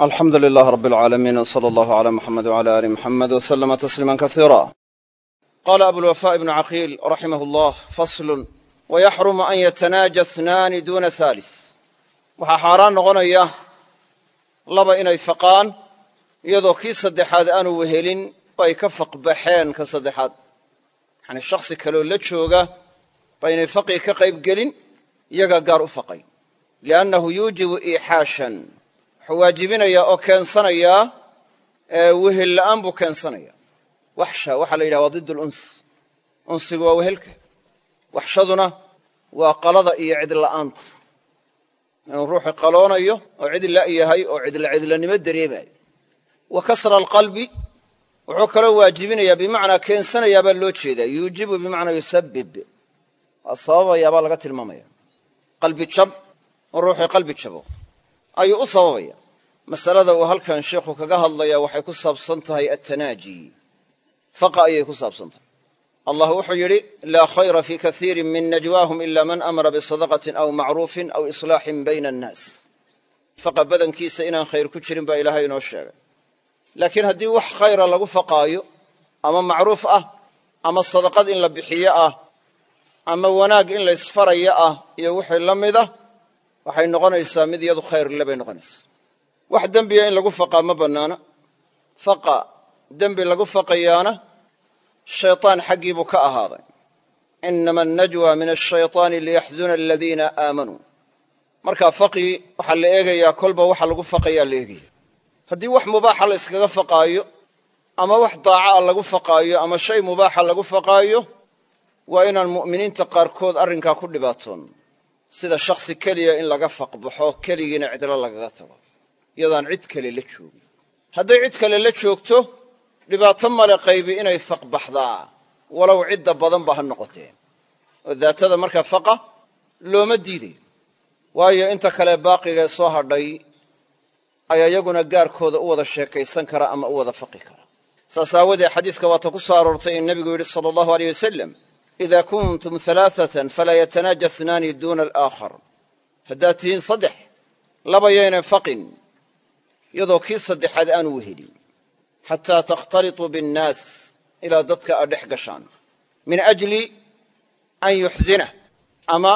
alxamdu lilaah rab alcaalamiin w sala allahu cala muxamed wcala aali muxamed w slama tasliima kasiira qaala abulwafa ibnu caqiil raximah llah faslun wayaxrumu an yatanaaja hnaani duna haalis waxaa xaaraan noqonaya laba inay faqaan iyadoo kii saddexaad aanu wehelin oo ay ka faqbaxeen ka saddexaad. Yacni shakhsi kaleoo la jooga ba inay faqii ka qayb gelin iyagaa wuxuu waajibinayaa oo keensanayaa wehel la'aan buu keensanaya. Waxsha waxaa la yidhaha waa did luns unsigu waa wehelka. Waxshaduna waa qalada iyo cidla'aanta inuu ruuxu qaloonayo oo cidla yahay oo cidla cidlanimo dareemayo wa kasra alqalbi wuxuu kaloo waajibinayaa bimacnaa keensanayaabaa loo jeedaa. Yuujibu bimacnaa yusabib waa sababayaabaa laga tilmaamaya. Qalbi jab ruuxii qalbi jabo ayuu u sababaya masalada uu halkan sheikhu kaga hadlaya waxay ku saabsan tahay attanaaji. Faqa ayay ku saabsan tahay. Allah wuxuu yidhi laa khayra fii kaiirin min najwaahum ila man amara bisadaqatin aw macruufin aw islaaxin bayna annaas. Faqa badankiisa inaan khayr ku jirin baa ilaahay inoo sheegay. Laakiin haddii wax khayra lagu faqaayo ama macruuf ah ama sadaqad in la bixiyo ah ama wanaag in la ysfarayo ah iyo wixii la mid ah waxay noqonaysaa mid iyadu khayr le bay noqonaysaa. Wax dembiya in lagu faqaa ma bannaana faqa dembi lagu faqayaana shaytaan xaggii buu ka ahaaday. Inama annajwa min ashayطaani liyaxzuna aladiina aamanuu markaa faqii waxaa la eegayaa kolba waxa lagu faqayaa la eegaya haddii wax mubaaxa la yskaga faqaayo ama wax daaca lagu faqaayo ama shay mubaaxa lagu faqaayo waa inaan mu'miniinta qaarkood arrinkaa ku dhibaatoon sida shakhsi keliya in laga faqbaxo keligiina cidlo lagaga tago. Iyadaan cid kale la joogin hadday cid kale la joogto dhibaato male qaybi inay faqbaxdaa. Walow cidda badanba ha noqotee. Oo daatada markaa faqa looma diidayo waayo inta kale baaqigae soo hadhay ayaa iyaguna gaarkooda u wada sheekaysan kara ama u wada faqi kara. Saas aawadee xadiiska waata ku soo aroortay in nebigu yidhi sala allahu aleyh wasalam ida kuntum alaaatan falaa yatanaaja snaani duuna alaakhar haddaad tihiin saddex laba yaynan faqin iyadoo kii saddexaad aanu wehelin xataa takhtalituu biannaas ilaa dadka aad dhex gashaan min ajli an yuxzinah ama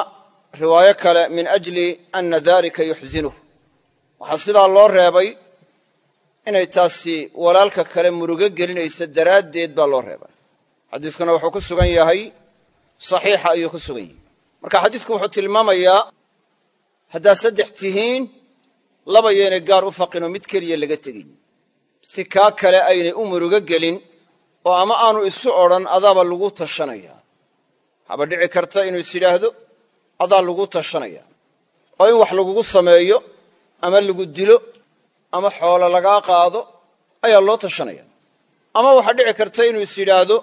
riwaayo kale min ajli ana dalika yuxzinuh waxaa sidaa loo reebay inay taasi walaalka kale murugo gelinayso daraaddeed baa loo reebay xadiiskuna wuxuu ku sugan yahay saxiixa ayuu ku sugan yahay marka xadiisku wuxuu tilmaamayaa haddaad saddex tihiin laba yaynay gaar u faqinoo mid keliya laga tegin. Si kaa kale aynay u murugo gelin oo ama aanu isu odhan adaaba lagu tashanaya. Waxaaba dhici karta inuu is yidhaahdo adaa lagu tashanaya. Oo in wax lagugu sameeyo ama lagu dilo ama xoolo lagaa qaado ayaa loo tashanaya. Ama waxaa dhici karta inuu is yidhaahdo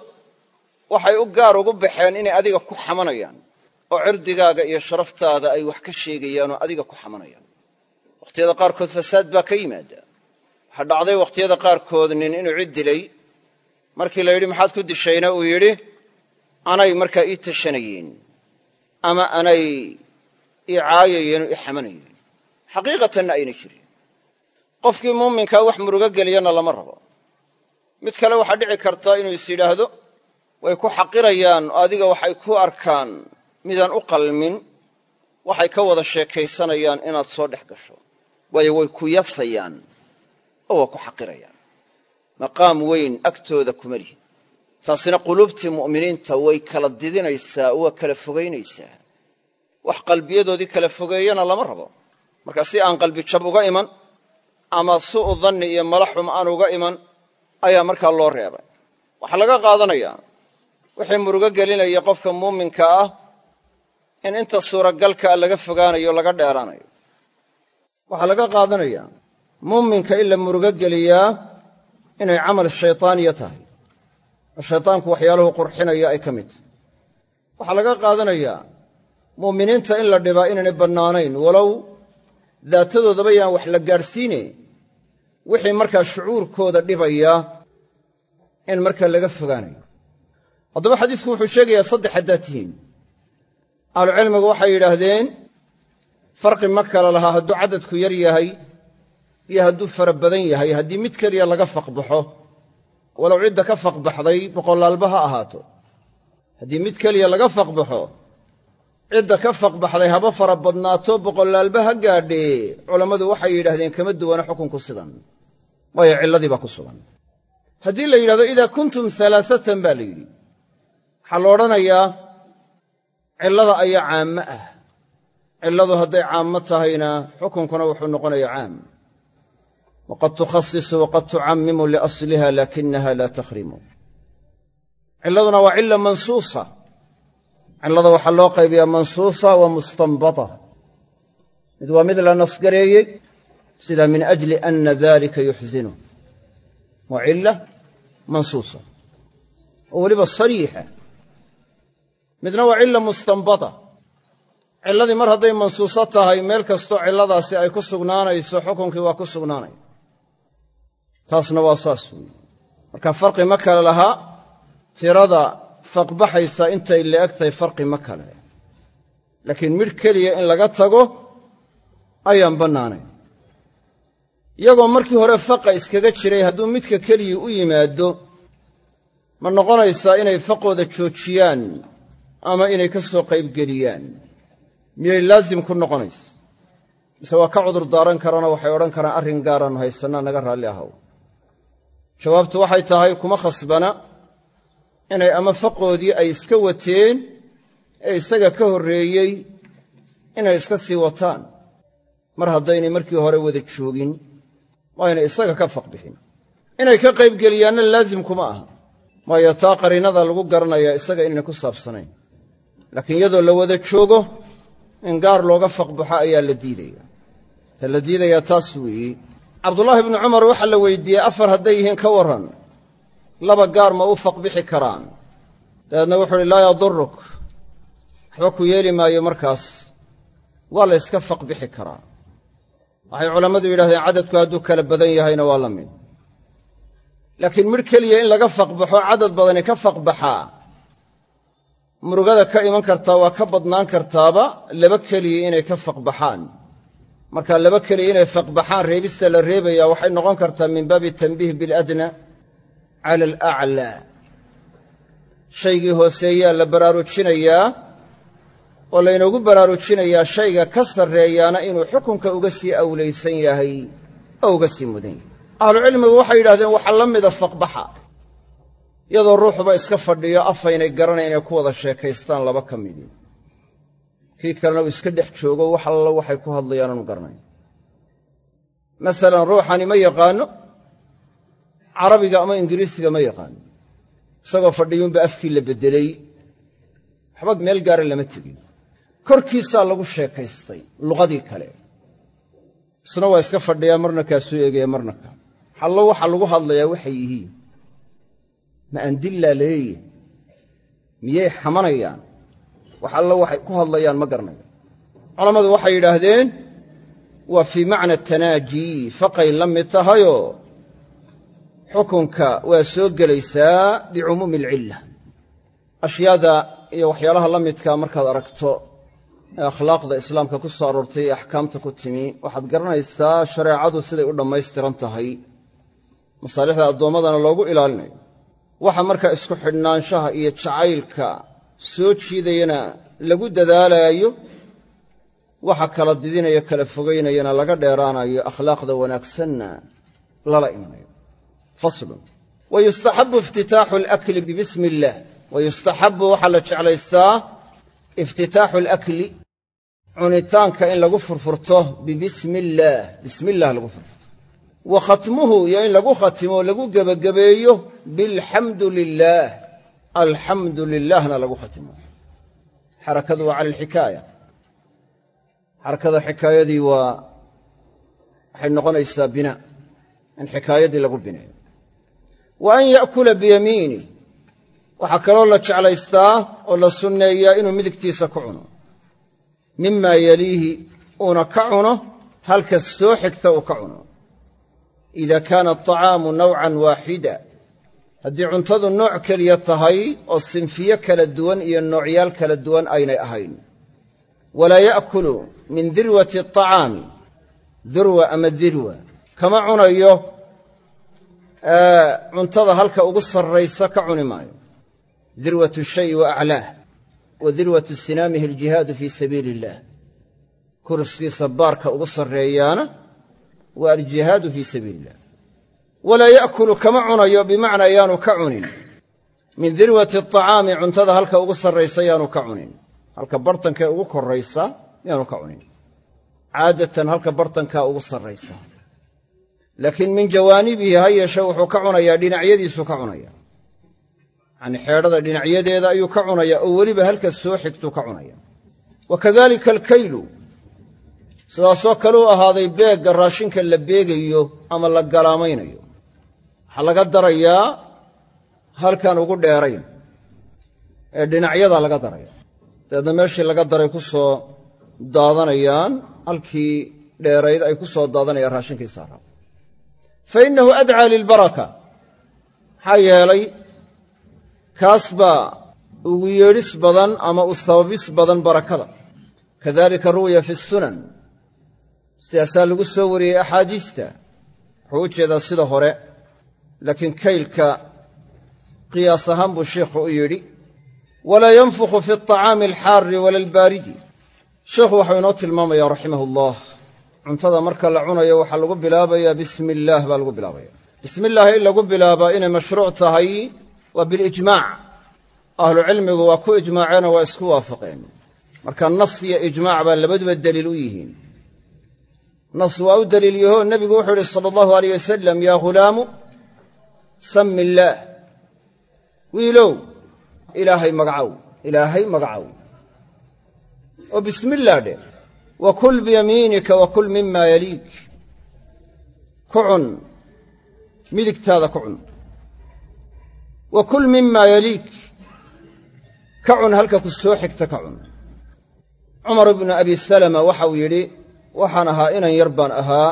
waxay u gaar ugu baxeen inay adiga ku xamanayaan oo cirdigaaga iyo sharaftaada ay wax ka sheegayaan oo adiga ku xamanayaan. Wakhtiyada qaarkood fasaad baa ka yimaada. Waxaa dhacday wakhtiyada qaarkood nin inuu cid dilay. Markii la yidhi maxaad ku dishayna uu yidhi anay markaa ii tashanayeen ama anay ii caayayeen oo ii xamanayeen. Xaqiiqatanna ayna jirin. Qofkii muuminkaa wax murugo geliyana lama rabo. Mid kale waxaa dhici karta inuu is yidhaahdo way ku xaqirayaan oo adiga waxay ku arkaan midaan u qalmin waxay ka wada sheekaysanayaan inaad soo dhex gasho. Waayo way ku yasayaan oo waa ku xaqirayaan. Maqaam weyn agtooda kuma lihin taasina quluubtii mu'miniinta way kala didinaysaa oo waa kala fogaynaysaa. Wax qalbiyadoodii kala fogeeyana lama rabo. Marka si aan qalbi jab uga iman ama su'u danni iyo malaxum aan uga iman ayaa markaa loo reebay. Waxaa laga qaadanayaa wixii murugo gelinaya qofka muuminka ah in inta suuragalkaa laga fogaanayo laga dheeraanayo. Waxaa laga qaadanayaa muuminka in la murugo geliyaa inay camal shaytaaniya tahay. Oo shaytaanku waxyaaluhu qurxinaya ay ka mid tahay. Waxaa laga qaadanayaa mu'miniinta in la dhibaa inaynay bannaanayn walow daatadoodaba yaan wax la gaadhsiine wixii markaa shucuurkooda dhibaya in markaa laga fogaanayo haddaba xadiisku wuxuu sheegayaa saddex haddaad tihiin. Ahlucilmigu waxay yidhaahdeen farqi ma kala lahaa hadduu cadadku yar yahay iyo hadduu fara badan yahay haddii mid keliya laga faqbaxo walow cidda ka faqbaxday boqolaalba ha ahaato. Haddii mid keliya laga faqbaxo cidda ka faqbaxday haba fara badnaato boqolaalba ha gaadhee culammadu waxay yidhahdeen kama duwana xukunku sidan. Waayo cilladii baa ku sugan. Haddii la yidhahdo idaa kuntum alaasatan baa la yidhi waxaa la odhanayaa cillada ayaa caammo ah. Cilladu hadday caammo tahayna xukunkuna wuxuu noqonayaa caam. Waqad tukhasisu waqad tucammimu liasliha laakinaha laa takhrimu. Cilladuna waa cilla mansuusa. Cillada waxaa loo qaybiyaa mansuusa wa mustanbata mid waa mid la nasgareeyey sida min ajli ana dalika yuxzinu. Waa cilla mansuusa. Oo weliba sariixa midna waa cilla mustanbata. Cilladii mar hadday mansuuso tahay meel kastoo cilladaasi ay ku sugnaanayso xukunkii waa ku sugnaanaya taasna waa saas weeye. Marka farqi ma kale lahaa tirada faqbaxaysa intay le'egtahay farqi ma kale. Laakiin midh keliya in laga tago ayaan bannaanayn. Iyagoo markii hore faqa iskaga jiray hadduu midka keligii u yimaado ma noqonaysaa inay faqooda joojiyaan ama inay ka soo qaybgeliyaan miyay laazim ku noqonaysa? Mise waa ka cudur daaran karaanoo waxay odhan karaan arrin gaaraannu haysannaa naga raalli ahaw jawaabtu waxay tahay kuma khasbana inay ama faqoodii ay iska wateen ee isaga ka horreeyey inay iska sii wataan. Mar haddaynay markii hore wada joogin waa isaga ka faqbixin inay ka qaybgeliyaanna laazim kuma aha. Waayo taa qariinada lagu garanayaa isaga inayna ku saabsanayn laakiin iyadoo la wada joogo in gaar looga faqbaxo ayaa la diidaya. Ta la diidayaa taas weeye cabdullaahi bnu cumar waxaa la weydiiyey afar hadday yihiin ka warran laba gaar ma u faqbixi karaan. Dabeedna wuxuu uhi laa yaduruk waxba ku yeeli maayo markaas waa la yska faqbixi karaa. Waxay culammadu yidhahdeen cadadku hadduu kala badan yahayna waa la mid. Laakiin midh keliya in laga faqbaxo cadad badani ka faqbaxaa murugada ka iman kartaa waa ka badnaan kartaaba laba keliya inay ka faqbaxaan. Marka laba keliya inay faqbaxaan reebista la reebayaa waxay noqon kartaa min baabi tanbiih biladna cala alaclaa shaygii hooseeyaa la baraarujinayaa oo laynoogu baraarujinayaa shayga ka sarreeyaana inuu xukunka uga sii awlaysan yahay oo uga sii mudan yahay. Ahlucilmigu waxay yidhahdeen waxaa la mida faqbaxa iyadoo ruuxuba iska fadhiyo afaynay garanayn inay ku wada sheekaystaan laba ka midii kii kalena uu iska dhex joogo wax alla waxay ku hadlayaan aanu garanayn masalan ruuxani ma yaqaanno carabiga ama ingiriisiga ma yaqaano. Isagoo fadhiyuunba afkii la beddelay waxba meel gaara lama tegin. Korkiisaa lagu sheekaystay luqadii kale. Isna waa iska fadhiyaa marna kaasuu eegaya marna ka. Hallo waxa lagu hadlayaa waxay yihiin ma andillaa leeye miyay xamanayaan? Wax allo waxay ku hadlayaan ma garanaya culammadu waxay yidhaahdeen waa fii macna tanaaji faqay la mid tahayoo xukunka waa soo gelaysaa bicumuumi alcilla. Ashyaada iyo waxyaalaha la midkaa markaad aragto ee akhlaaqda islaamka ku soo aroortay ee axkaamta ku timi waxaad garanaysaa shareecadu siday u dhammaystiran tahay. Masaalixda addoommadana loogu ilaalinayo waxa markaa isku xidhnaanshaha iyo jacaylka soo jiidayana lagu dadaalaayo waxa kala didinayo kala fogaynayana laga dheeraanayo akhlaaqda wanaagsanna lala imanayo. Faslun wa yustaxabu iftitaaxu alakli bibismi illaah wa yustaxabu waxaa la jeclaystaa iftitaaxu alakli cunitaanka in lagu furfurto bibismi illaah bismi illah lagu furfurto. Wa khatmuhu iyo in lagu khatimo lagu bilxamdu lilaah alxamdu lilaahna lagu khatimo. Xarakadu waa cala alxikaaya. Xarakada xikaayadii waa waxay noqonaysaa binaa in xikaayadii lagu bineeyo. Wa an ya'kula biyamiinih waxaa kaloo la jeclaystaa oo la sunneeyaa inuu midigtiisa ku cuno. Mima yaliihi uuna ka cuno halka soo xigta uu ka cuno. Ida kaana aطacaamu nawcan waaxida haddii cuntadu nooc keliya tahay oo sinfiyo kala duwan iyo noocyaal kala duwan aynay ahayn. Walaa ya'kulu min dirwati aطacaami dirwa ama dirwa. Kama cunayo cuntada halka ugu sarraysa ka cuni maayo. Dirwatu shayi wa aclaah wa dirwatu sinaamihi aljihaadu fii sabiili illaah kurskiisa baarka ugu sarreeyaana waa aljihaadu fii sabiili illah walaa ya'kulu kama cunayo bimacnaa yaanu ka cunin. Min dirwati aطacaami cuntada halka ugu sarraysa yaanu ka cunin. Halka bartankee ugu korraysa yaanu ka cunin. Caadatan halka bartankaa ugu sarraysa. Laakiin min jawaanibihi ha yeeshe wuxuu ka cunayaa dhinacyadiisuu ka cunaya yacanii xeedhada dhinacyadeeda ayuu ka cunayaa oo weliba halka soo xigtuu ka cunaya. Wa kadalika alkaylu sidaasoo kale u ahaaday beegga raashinka la beegayo ama la galaamaynayo waxaa laga darayaa halkan ugu dheerayn. Ee dhinacyadaa laga daraya dabeedna meeshii laga daray ku soo daadanayaan halkii dheerayd ay ku soo daadanayaan raashinkii saaraa fa innahu adcaa lilbaraka. Maxaa yeelay kaas baa ugu yeedhis badan ama u sababis badan barakada. Kadalika ruwiya fi sunan. Sidaasaa lagu soo wariyey axaadiista wuxuu u jeedaa sida hore laakiin kaylka qiyaas ahaan buu sheikhu u yidhi walaa yanfukhu fi aطacaami alxaari wala albaaridi sheikhu waxau inoo tilmaamaya raximah ullah cuntada marka la cunayo waxaa lagu bilaabayaa bismi illaah baa lagu bilaabaya. Bismi illaahi in lagu bilaabaa inay mashruuc tahay waa bilijmaac ahlucilmigu waa ku ijmaaceenoo waa isku waafaqeen. Marka nas iyo ijmaac baa labaduba deliil u yihiin. Nas waa u deliil yaho nebigu wuxuu yidhi sala allahu aleyh wasalam yaa ghulaamu sami illaah wiilow. Ilaahay magacow. Ilaahay magacow. Oo bismi illaah dheh wa kul biyamiinika wa kul mima yaliik ku cun midigtaada ku cun wa kul mima yaliik ka cun halka ku soo xigta ka cun cumar ibnu abi salama waxau yidhi waxaan ahaa inan yar baan ahaa.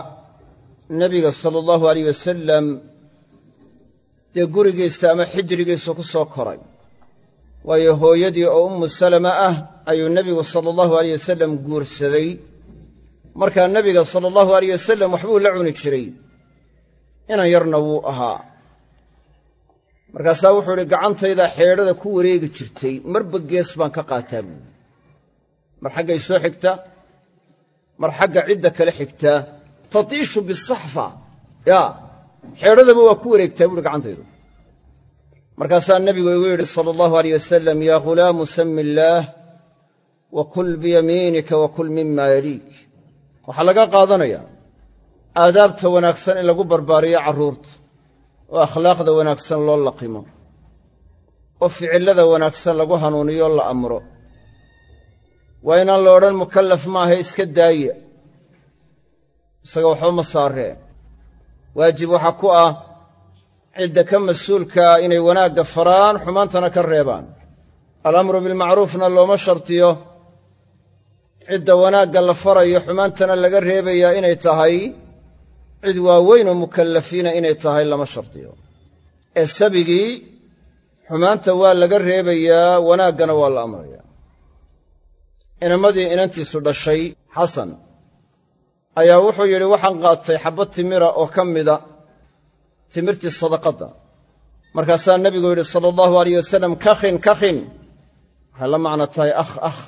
Nebiga sala allahu aleyh wasalam dee gurigiisa ama xijrigiisa ku soo koray. Waayo hooyadii oo ummu salama ah ayuu nebigu sala allahu aleyh wasalam guursaday. Markaa nebiga sala allahu aleyh wasalam waxbuu la cuni jiray. Inan yarna wuu ahaa. Markaasaa wuxuu idhi gacantaydaa xeedhada ku wareegi jirtay marba gees baan ka qaataa buui mar xaggay soo xigtaa mar xagga cidda kale xigtaa tatiishu bisaxfa yaa xeedhadaba waa ku wareegtaa buuhi gacantaydu. Markaasaa nebigu igu yidhi sala allahu aleyh wasalam yaa ghulaamu sami illaah wa kul biyamiinika wa kul mima yaliik. Waxaa laga qaadanayaa aadaabta wanaagsan in lagu barbaariyo carruurta oo akhlaaqda wanaagsan loo laqimo oo ficillada wanaagsan lagu hanuuniyo la amro. Waa inaan la odhan mukallaf maaha iska daaya isaga waxba ma saaree waajib waxaa ku ah cidda ka mas'uulkaa inay wanaagga faraan xumaantana ka reebaan. Alamru bilmacruufna looma shartiyo. Cidda wanaagga la farayo xumaantana laga reebayaa inay tahay. Cid waaweyn oo mukallafiina inay tahay lama shardiyo ee sabigii xumaanta waa laga reebayaa wanaaggana waa la amrayaa. Inamadii inantiisu dhashay xasan ayaa wuxuu yidhi waxaan qaatay xabbad timira oo ka mida timirtii sadaqadda. Markaasaa nebigu yidhi sala allahu alayh wasalam kakhin kakhin. Waxay la macno tahay akh akh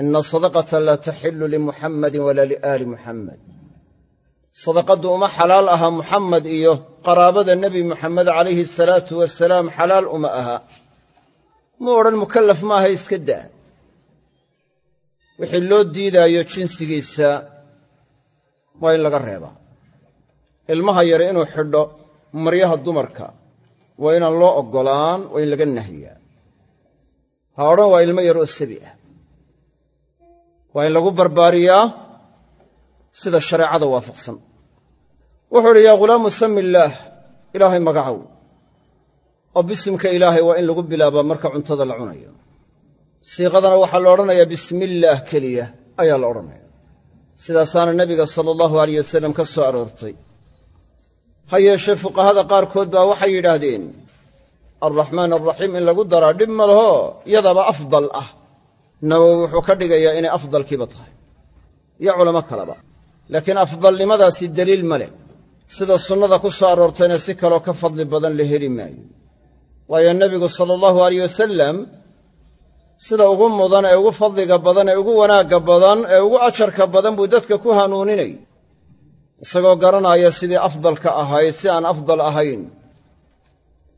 ina sadaqata laa taxillu limuxammadin walaa liaali muxammed sadaqaddu uma xalaal aha muxamed iyo qaraabada nebi muxamed calayhi asalaatu wasalaam xalaal uma aha. Mu odhan mukallaf maaha iska daa. Wixii loo diidaayo jinsigiisa waa in laga reebaa. Ilmaha yare inuu xidho maryaha dumarka. Waa inaan loo oggolaan waa in laga nahyaa. Ha odhan waa ilmo yar oo sabi ah. Waa in lagu barbaariyaa sida shareecada waafaqsan. Wuxuu idhi yaa ghulaamu sami illaah ilaahay magacow. Oo bisimka ilaahay waa in lagu bilaabaa marka cuntada la cunayo. Siiqadana waxaa la odhanayaa bismiillaah keliya ayaa la odhanaya sidaasaana nebiga sala allahu alayh wasalam ka soo aroortay. Ha yeeshee fuqahada qaarkood baa waxay yidhaahdeen alraxmaan alraxiim in lagu daraa dhib ma laho yadaba afdal ah. Nawowi wuxuu ka dhigayaa inay afdalkiiba tahay. Iyo culamo kaleba. Laakiin afdalnimadaasi deliil ma leh. Sida sunnada ku soo aroortayna si kaloo ka fadli badan la heli maayo. Waayo nebigu sala allahu alayh wasalam sida ugu mudan ee ugu fadliga badan ee ugu wanaagga badan ee ugu ajarka badan buu dadka ku hanuuninay. Isagoo garanaya sidii afdalka ahayd si aan afdal ahayn.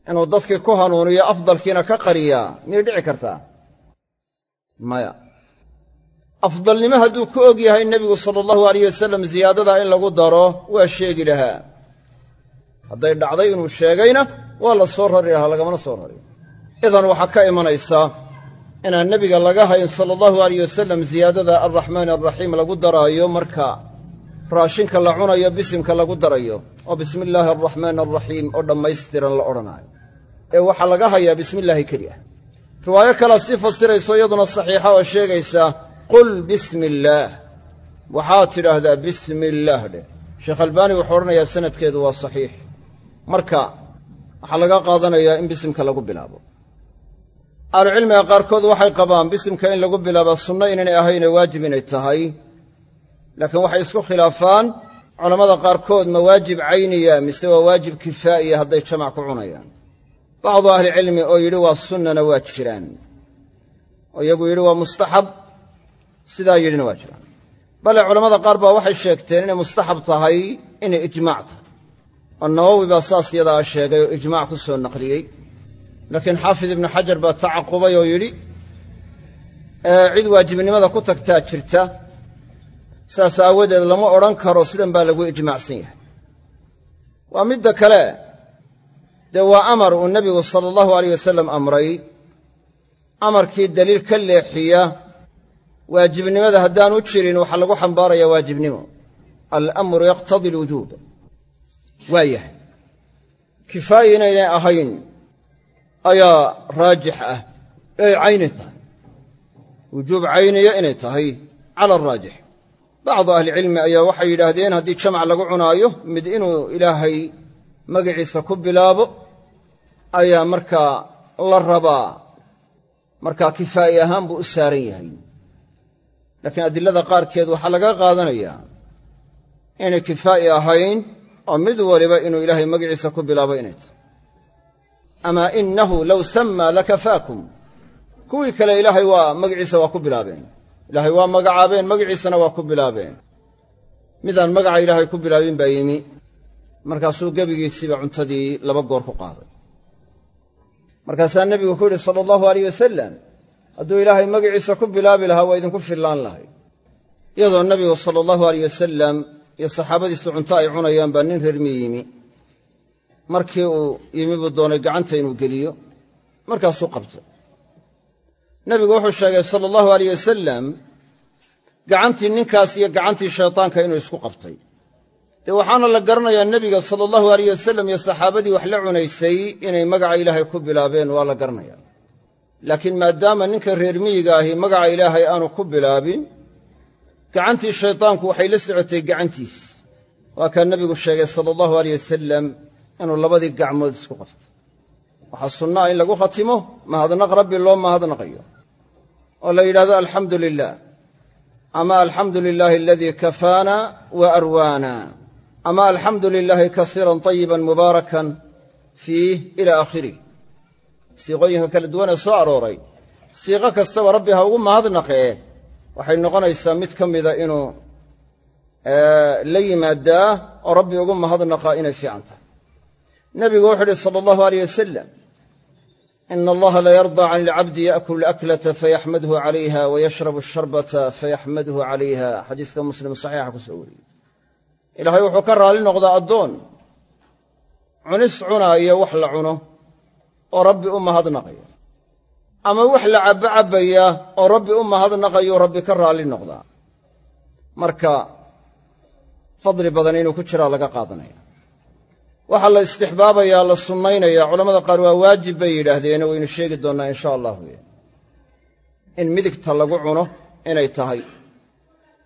Inuu dadkii ku hanuuniyo afdalkiina ka qariyaa. Miyay dhici kartaa? Maya. Afdalnimo hadduu ku og yahay nebigu sala allahu alayh wasalam ziyaadadaa in lagu daro waa sheegi lahaa. Hadday dhacday inuu sheegayna waa la soo rari lahaa lagamana soo rari. Idan waxaa ka imanaysa inaan nebiga laga hayn sala allahu alayh wasalam ziyaadada alraxmaani alraxiim lagu daraayo marka raashinka la cunayo bisimka lagu darayo oo bismi illaahi alraxmaani alraxiim oo dhammaystiran la odhanaayo ee waxaa laga hayaa bismillaahi keli ah. Riwaayo kalea sii fasirayso iyaduna saxiixa oo sheegaysa qul bismi illaah waxaad tidhaahdaa bismi illaah dheh sheekh albaani wuxuu odhanayaa sanadkeedu waa saxiix. Marka waxaa laga qaadanayaa in bisimka lagu bilaabo ahlucilmiga qaarkood waxay qabaan bisimka in lagu bilaaba sunno inaynay ahayne waajib inay tahay. Laakiin waxay isku khilaafaan culammada qaarkood ma waajib cayniya mise waa waajib kifaa'iya hadday jamac ku cunayaan. Bacdu ahlicilmi oo yidhi waa sunnana waa jiraan oo iyagu yidhi waa mustaxab sidaa yidhina waa jiraan. Bale culammada qaar baa waxay sheegteen inay mustaxab tahay inay ijmaac tahay. Oo nawowi baa saas yadaa sheegay oo ijmaac ku soo naqliyey laakiin xaafid ibnu xajar baa tacaqubay oo yidhi cid waajibnimada ku tagtaa jirta saas aawadeed lama odhan karo sidan baa lagu ijmaacsan yahay. Waa midda kale dee waa amar uu nebigu sala allahu alayh wasalam amray amarkii daliil ka leexiya waajibnimada haddaanu jirin waxaa lagu xambaarayaa waajibnimo. Alamru yaqtadi alwujuub waa yahay. Kifaayi inaynay ahayn ayaa raajix ah. Ay cayni tahay. Wujuub cayniya inay tahay cala araajix bacdu ahlicilmi ayaa waxay yidhaahdeen haddii jamac lagu cunaayo mid inuu ilaahay magaciisa ku bilaabo ayaa markaa la rabaa. Markaa kifaa'i ahaan buu u saaran yahay. Laakiin adilada qaarkeed waxaa laga qaadanayaa inay kifaa'i ahayn oo mid waliba inuu ilaahay magaciisa ku bilaabo inay tahay amaa innahu low sammaa lakafaakum kuwii kale ilaahay waa magaciisa waa ku bilaabeen ilaahay waa magacaabeen magaciisana waa ku bilaabeen midaan magaca ilaahay ku bilaabin baa yimi markaasuu gebigiisiiba cuntadii laba goor ku qaaday markaasaa nebigu ku yidhi sala allahu alayh wasalam hadduu ilaahay magaciisa ku bilaabi lahaa waa idinku fillaan lahay iyadoo nebigu sala allahu alayh wasalam iyo saxaabadiisu cunto ay cunayaan baa nin reermi yimi markii uu yimi buu doonay gacanta inuu geliyo markaasuu qabtay nebigu wuxuu sheegay sala allahu alayh wasalam gacantii ninkaas iyo gacantii shaytaanka inuu isku qabtay. Dee waxaana la garanayaa nebiga sala allahu alayh wasalam iyo saxaabadii wax la cunaysay inay magaca ilaahay ku bilaabeen waa la garanayaa. Laakiin maadaama ninka reer miyiga ahi magaca ilaahay aanu ku bilaabin gacantii shaytaanku waxay la socotay gacantiis. Waa kaa nebigu sheegay sala allahu alayh wasalam inuu labadii gacmood isku qabtay waxaa sunnaa in lagu khatimo mahadnaq rabbi loo mahadnaqayo. Oo la yidhahdo alxamdu lilah ama alxamdu lilaahi aladii kafaana wa arwaana. Ama alxamdu lilaahi kasiiran tayiban mubaarakan fiih ila aakhirih siiqooyinka kala duwanee soo arooray siiqo kastaba rabbi ha ugu mahadnaqee waxay noqonaysaa mid ka mida inuu la yimaadaa oo rabbi ugu mahadnaqaa inay fiican tahay nebigu wuxuu uhi sala allahu aleyh wasalam ina allaha la yardaa can ilcabdi yaakulu alaklata fayaxmadhu calayha wayashrabu asharbata fayaxmadhu calayha xadiiska muslim saxiixa ku soo wariyey. Ilaahay wuxuu ka raalli noqdaa addoon. Cunis cunaayo wax la cuno oo rabbi u mahadnaqayo ama wax la cabbo cabbaya oo rabbi u mahadnaqayo rabbi ka raalli noqdaa. Marka fadli inuu ku jiraa laga qaadanaya waxaa la istixbaabayaa la sunnaynaya culamada qaar waa waajib bay yidhaahdeen waynu sheegi doonnaa insha allahu in midigta lagu cuno inay tahay.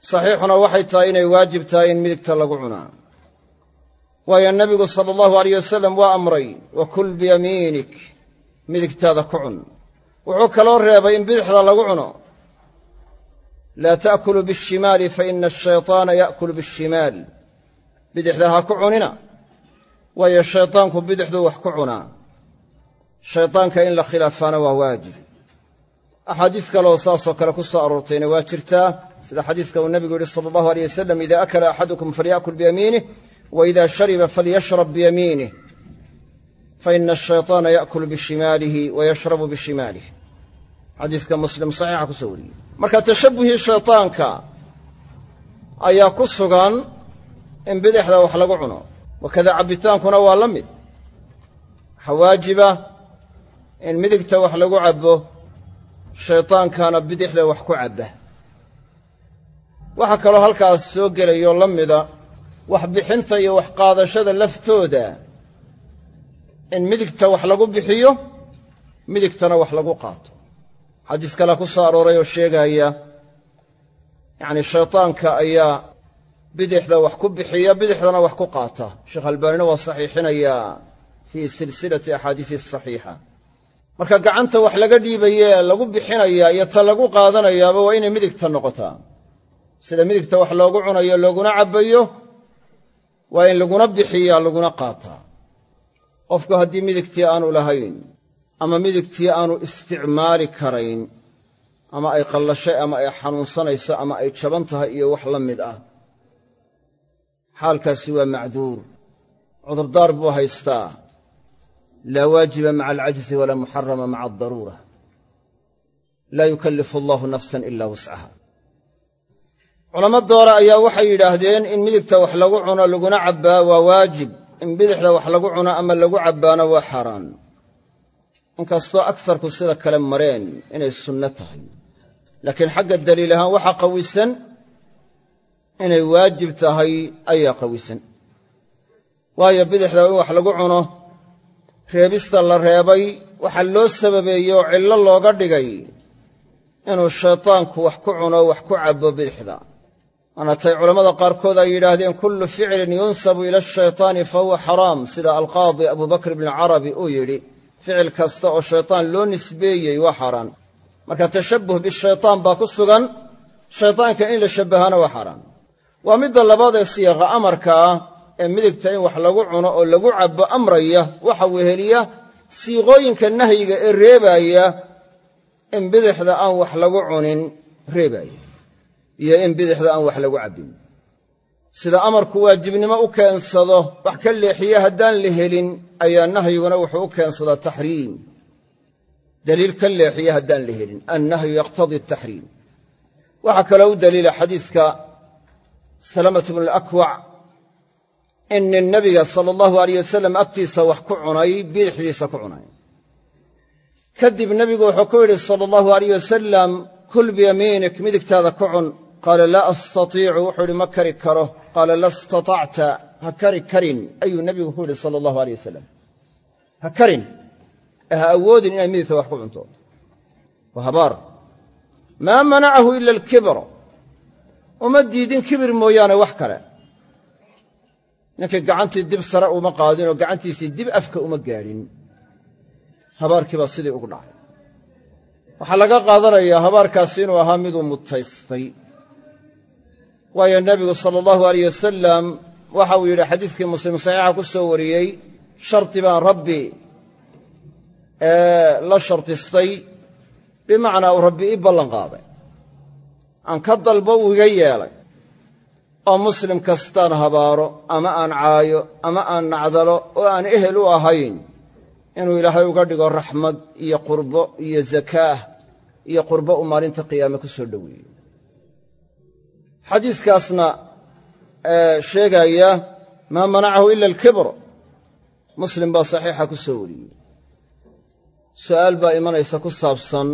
Saxiixuna waxay tahay inay waajib tahay in midigta lagu cunaa waayo nebigu sala allahu alayh wasalam waa amray wa kul biyamiinik midigtaada ku cun. Wuxuu kaloo reebay in bidixda lagu cuno. Laa ta'kulu biashimaali fa ina ashaytaana ya'kulu biashimaal bidixda ha ku cunina waayo shaydaanku bidixduu wax ku cunaa. Shaydaanka in la khilaafaana waa waajib. Axaadiis kaleoo saasoo kale ku soo aroortayna waa jirtaa sida xadiiska uu nebigu yihi sala allahu aleyh wasalam ida akala axadukum falyakul biyamiinih wa ida shariba falyashrab biyamiinih faina ashayطaana yaakulu bishimaalihi wa yashrabu bishimaalih xadiiska muslim wariyey. Marka tashabuhii shaydaanka ayaa ku sugan in bidixda wax lagu cuno wakada cabbitaankuna waa la mid. Waxaa waajiba in midigta wax lagu cabbo shaytaankana bidixda wax ku cabba. Waxaa kaloo halkaas soo gelayoo la mida wax bixinta iyo wax qaadashada laftooda. In midigta wax lagu bixiyo midigtana wax lagu qaato. Xadiis kale ku soo arooray oo sheegaya yacni shaytaanka ayaa bidixda wax ku bixiya bidixdana wax ku qaata. Sheekh albaanina waa saxiixinayaa fii silsilati axaadiisi saxiixa. Marka gacanta wax laga dhiibaye lagu bixinayaa iyo ta lagu qaadanayaaba waa inay midigta noqotaa. Sida midigta wax loogu cunayo looguna cabbayo waa in laguna bixiyaa laguna qaataa. Qofku haddii midigtii aanu lahayn ama midigtii aanu isticmaali karayn ama ay qallashay ama ay xanuunsanayso ama ay jaban tahay iyo wax la mid ah xaalkaasi waa macduur. Cudurdaar buu haystaa. Laa waajiba maca alcajzi walaa muxarama maca aldaruura laa yukallifu allahu nafsan ila wuscaha culamo doora ayaa waxay yidhaahdeen in midigta wax lagu cuno laguna cabbaa waa waajib in bidixda wax lagu cuno ama lagu cabbaana waa xaaraan. Inkastoo agsarku sida kale mareen inay sunno tahay. Laakiin xagga daliil inay waajib tahay ayaa qawisan. Waayo bidixda in wax lagu cuno. Reebista la reebay waxaa loo sababeeyey oo cillo looga dhigay inuu shaytaanku wax ku cuno wax ku cabbo bidixda. Waana tay culammada qaarkood ay yidhaahdeen kullu ficlin yunsabu ila ashaytaani fa huwa xaraam sida alqaadi abubakr ibni carabi uu yidhi. Ficil kasta oo shaytaan loo nisbeeyey waa xaaraan marka tashabbuh bishaytaan baa ku sugan shaytaanka in la shabbahana waa xaaraan waa midda labaad ee siiqa amarka ah ee midigta in wax lagu cuno oo lagu cabbo amraya waxa weheliya siiqooyinka nahyiga ee reebaaya in bidixda aan wax lagu cunin reebaaya iyo in bidixda aan wax lagu cabbin. Sida amarku waajibnimo u keensado wax ka leexiye haddaan la helin ayaa nahyiguna wuxuu u keensadaa taxriim. Daliil ka leexiye haddaan la helin annahyu yaqtadii ataxriim waxaa kaloo u daliila xadiiska salamatu bnu alakwac in nin nabiga sala allahu alayh wasalam agtiisa wax ku cunay bidixdiisa ku cunay. Kadib nebigu wuxuu ku yidhi sala allahu alayh wasalam kul biyamiinik midigtaada ku cun. Qaala laa astatiicu. Wuxuu yidhi ma kari karo. Qaala la istatacta. Ha kari karin. Ayuu nebigu ku yidhi sala allahu aleyh wasalam ha karin. Ee ha awoodin inaad midigta wax uma diidin kibir mooyaane wax kale. Ninkii gacantii dib sare uma qaadin oo gacantiisii dib afka uma gaadhin. Habaarkii baa sidii ugu dhacay. Waxaa laga qaadanayaa habaarkaasi inuu ahaa miduu mutaystay. Waayo nebigu sala allahu aleyh wasalam waxa uu yidhi xadiiskii muslim saxiixa ku soo wariyey shardi baan rabbi la shardistay bimacnaa uu rabbi ii ballan qaaday aan ka dalbo uu iga yeelay. oo muslim kastaan habaaro ama aan caayo ama aan nacdalo oo aan ehel u ahayn inuu ilaahay uga dhigo raxmad iyo qurbo iyo zakaah iyo qurbo uu maalinta qiyaame ku soo dhoweeyo xadiiskaasna sheegaya maa manacahu ila alkibr. Muslim baa saxiixa ku soo wariyey. Su'aal baa imanaysa ku saabsan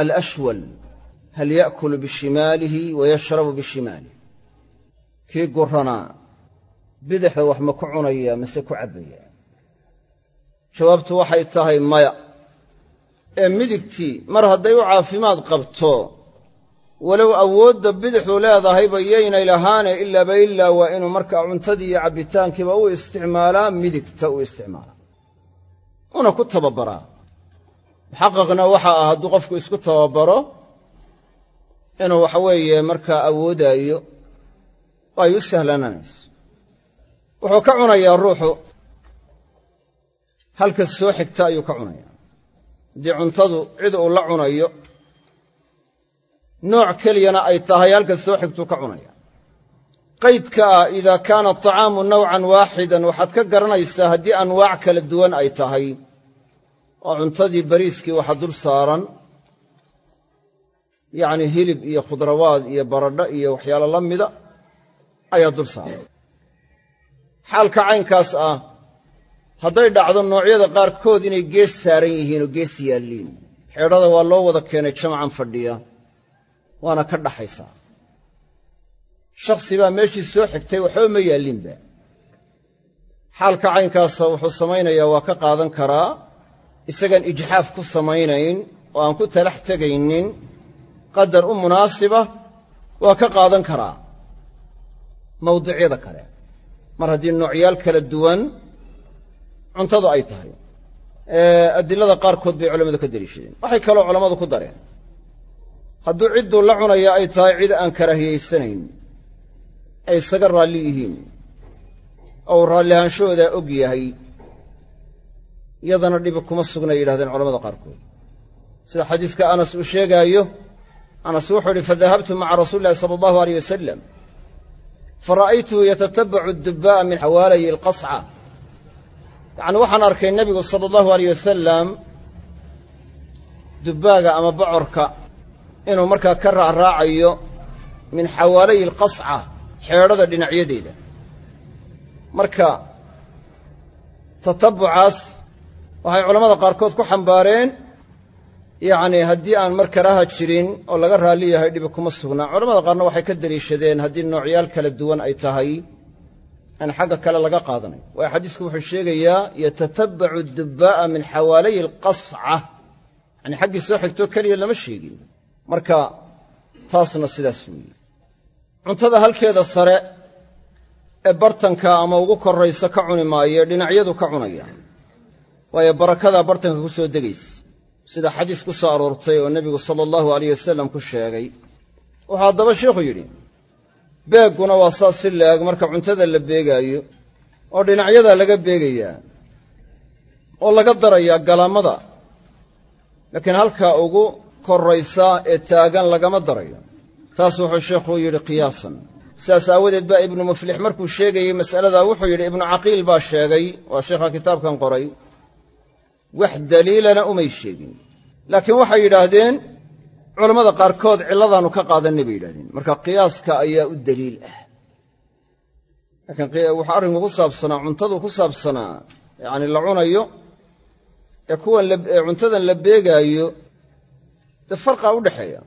alashwal hal ya'kulu bishimaalihi wa yashrabu bishimaalih kii guranaa bidixda wax ma ku cunaya mase ku cabbaya jawaabtu waxay tahay maya ee midigtii mar hadday u caafimaad qabto walow awoodda bidixdu leedahayba yaynay lahaane ilaaba ilaa waa inuu markaa cuntadii iyo cabbitaankiiba u isticmaalaa midigta u isticmaalaa una ku tababaraa muxaqaqna waxa ah hadduu qofku isku tababaro inuu waxaweeye markaa awoodaayo ay u sahlanaanayso wuxuu ka cunayaa ruuxu halka soo xigta ayuu ka cunaya haddii cuntadu cid uu la cunayo nooc keliyana ay tahay halka soo xigtuu ka cunaya qaydka ah idaa kaana atacaamu nawcan waaxidan waxaad ka garanaysaa haddii anwaac kala duwan ay tahay oo cuntadii bariiskii waxa dul saaran yacni hilib iyo khudrawaad iyo baradho iyo waxyaalo la mida ayaa dul saaran xaalka caynkaas ah hadday dhacdo noocyada qaarkood inay gees saaran yihiin oo gees yaalliin. Xeedhada waa loo wada keenay jamacan fadhiya waana ka dhaxaysaa shakhsi baa meeshii soo xigtay waxba ma yaallinba. Xaalka caynkaasa wuxuu samaynayaa waa ka qaadan karaa isagaan ijxaaf ku samaynayn oo aan ku talax tegaynin qadar u munaasiba waa ka qaadan karaa mawdicyada kale. Mar haddii noocyaal kala duwan cuntadu ay tahay adilada qaarkood bay culammadu ka deliishadeen waxay kaloo culammadu ku dareen. Hadduu cidduu la cunaya ay tahay cid aan karahiyaysanayn ay isaga raalli yihiin oo uu raallihaanshahoodaa og yahay yadana dhibi kuma sugnay yidhahdeen culamada qaarkood. Sida xadiiska anas uu sheegaayo anas wuxuu idhi fadahabtu maca rasuuli illahi sala allahu aleyh wasalam fara'aytuhu yatatabacu addubaa'a min xawaalayi alqasca yacni waxaan arkay nebigu sala allahu aleyh wasalam dubbaaga ama bocorka inuu markaa ka raacraacayo min xawaalayi alqasca xeedhada dhinacyadeeda. Marka tatabucaas waxay culammada qaarkood ku xambaareen yacnii haddii aan mar karaaha jirin oo laga raalli yahay dhibi kuma sugnaa. Culamada qaarna waxay ka deliishadeen haddii noocyaal kala duwan ay tahay aan xagga kale laga qaadanayo waayo xadiisku wuxuu sheegayaa yatatabacu dubbaa'a min xawaalayi alqasca. Yacni xaggii soo xigtoo keliya lama sheegin. Marka taasna sidaas weeye. Cuntada halkeeda sare ee bartanka ama ugu korraysa ka cuni maayo dhinacyadu ka cunaya waayo barakadaa bartanka ku soo degaysa sida xadiis ku soo aroortay oo nebigu sala allahu alayh wasalam ku sheegay wuxuu haddaba sheikhu yidhi beegguna waa saas si laeg marka cuntada la beegaayo oo dhinacyadaa laga beegayaa oo laga darayaa galaamada laakiin halkaa ugu korraysa ee taagan lagama darayo. Taas wuxuu sheikhu yidhi qiyaasan. Sidaas aawadeed baa ibnu muflix markuu sheegayey mas'aladaa wuxuu yidhi ibnu caqiil baa sheegay waa sheikha kitaabkan qoray wax daliilana umay sheegin. Laakiin waxay yidhaahdeen culammada qaarkood cilladaannu ka qaadannay bay yidhahdeen marka qiyaaska ayaa u daliil ah. Laakiin wuxuu arrinku ku saabsanaa cuntadu ku saabsanaa yacni la cunayo ee kuwan cuntadan la beegaayo dee farqaa u dhexeeya.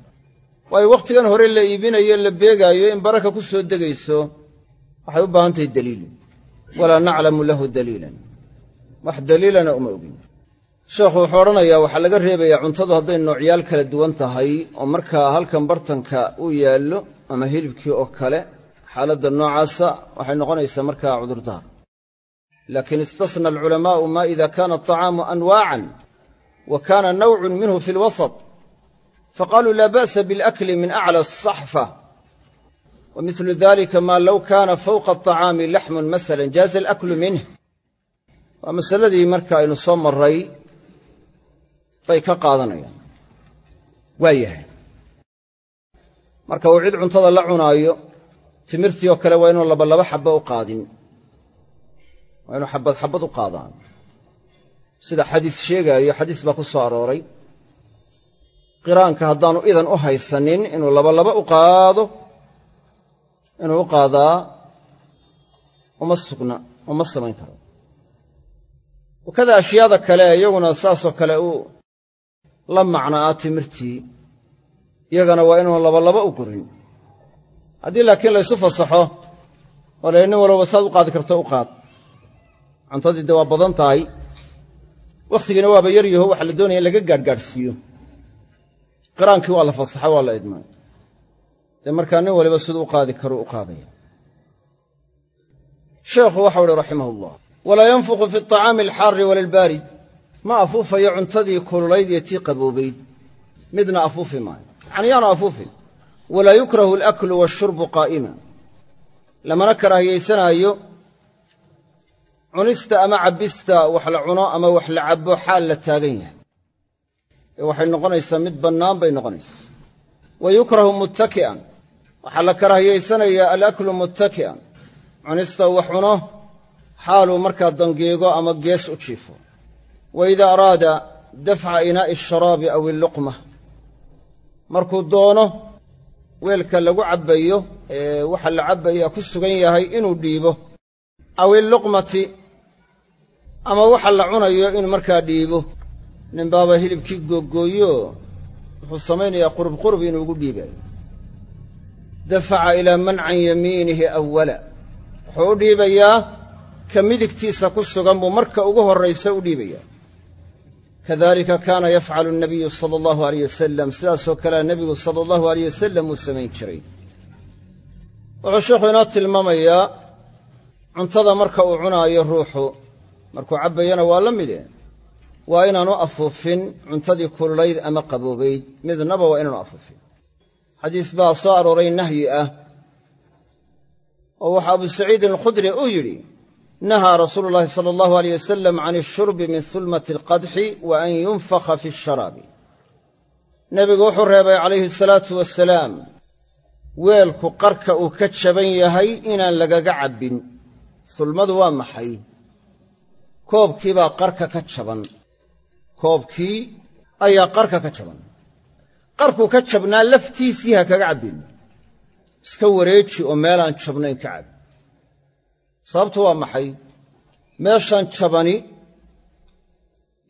Waayo wakhtigan hore la iibinayo la beegaayo in baraka ku soo degayso waxay u baahan tahay daliil. Walaa naclamu lahu daliilan. Wax daliilana uma ogin sheekhu wuxuu odhanayaa waxaa laga reebayaa cuntadu hadday noocyaal kala duwan tahay oo markaa halkan bartanka uu yaallo ama hilibkii oo kale xaaladda noocaasa waxay noqonaysaa markaa cudurdaar. Laakiin istasna alculamaa'u maa ida kaana atacaamu anwaacan wa kaana nawcun minhu fi lwasat faqaaluu laa baasa bialakli min acla asaxfa wamilu dalika maa low kaana fawqa aطacaami laxmun masala jaaza alaklu minh waa masaladii marka aynu soo marray bay ka qaadanayaan. Waa yahay. Marka uu cid cuntada la cunaayo timirtii oo kale waa inuu labalaba xabba u qaadin. Waa inuu xabad xabad u qaadaan. Sida xadiis sheegaayo xadiis baa ku soo arooray. Qiraanka haddaanu idan u haysanin inuu labalaba u qaado inuu u qaadaa uma sugna uma samayn karo. Wakada ashyaada kale iyaguna saasoo kale u la macnaa timirtii iyagana waa inuun labalaba u gurin haddii laakiin laysu fasaxo oo la nin walba saad u qaadi karto u qaad. Cuntadii waa badan tahay. Wakhtigiina waaba yaryaho waxa la doonaya in laga gaadhgaadhsiiyo qiraankii waa la fasaxa waa la idmay dee markaa nin waliba siduu u qaadi karuu u qaadaya. Sheekhu waxau uhi raximah walaa yanfuqu fi aطacaami alxaari wala ma afuufayo cuntadii kululayd iyo tii qaboobayd. Midna afuufi maayo. Yacni yaanu afuufin. Walaa yukrahu alaklu washurbu qaa'ima. Lamana karaahiyaysanaayo cunista ama cabbista wax la cuno ama wax la cabbo xaal la taagan yahay. Ee waxay noqonaysaa mid bannaan bay noqonaysaa. Wa yukrahu muttaki'an. Waxaa la karahiyaysanayaa alaklu muttaki'an. Cunista wax cuno xaaluu markaa dangeego ama gees u jiifo wa idaa araada dafca inaa'i asharaabi aw illuqma markuu doono weelka lagu cabbayo ee waxa la cabbaya ku sugan yahay inuu dhiibo aw illuqmati ama waxa la cunayo inuu markaa dhiibo nin baaba hilibkii googooyo wuxuu samaynayaa qurub qurub inuu ugu dhiibayo dafaca ilaa man can yamiinihi awala wuxuu u dhiibayaa ka midigtiisa ku sugan buu marka ugu horraysa u dhiibayaa kadalika kaana yafcalu nabiyu sala allahu aleyh wasalam sidaasoo kalea nebigu sala allahu aleyh wasalam uu samayn jiray. Wuxuu sheikhu inoo tilmaamayaa cuntada marka uu cunaayo ruuxu markuu cabbayana waa la mide waa inaanu afuufin cuntadii kululayd ama qaboobayd midnaba waa inaanu afuufin. Xadiis baa soo arooray nahyi ah oo waxa abu saciidin alkhudri uu yidhi nahaa rasuulu llaahi sala allahu aleyh wasalam can ishurbi min hulmati alqadxi wa an yunfakha fi sharaabi nebigu wuxuu reebay calayhi asalaatu wasalaam weelku qarka uu ka jaban yahay inaan lagaga cabbin hulmadu waa maxay koobkii baa qarka ka jaban koobkii ayaa qarka ka jaban qarkuu ka jabnaa laftiisii ha kaga cabbin iska wareeji oo meelaan ka cab sababtu waa maxay? Meeshaan jabani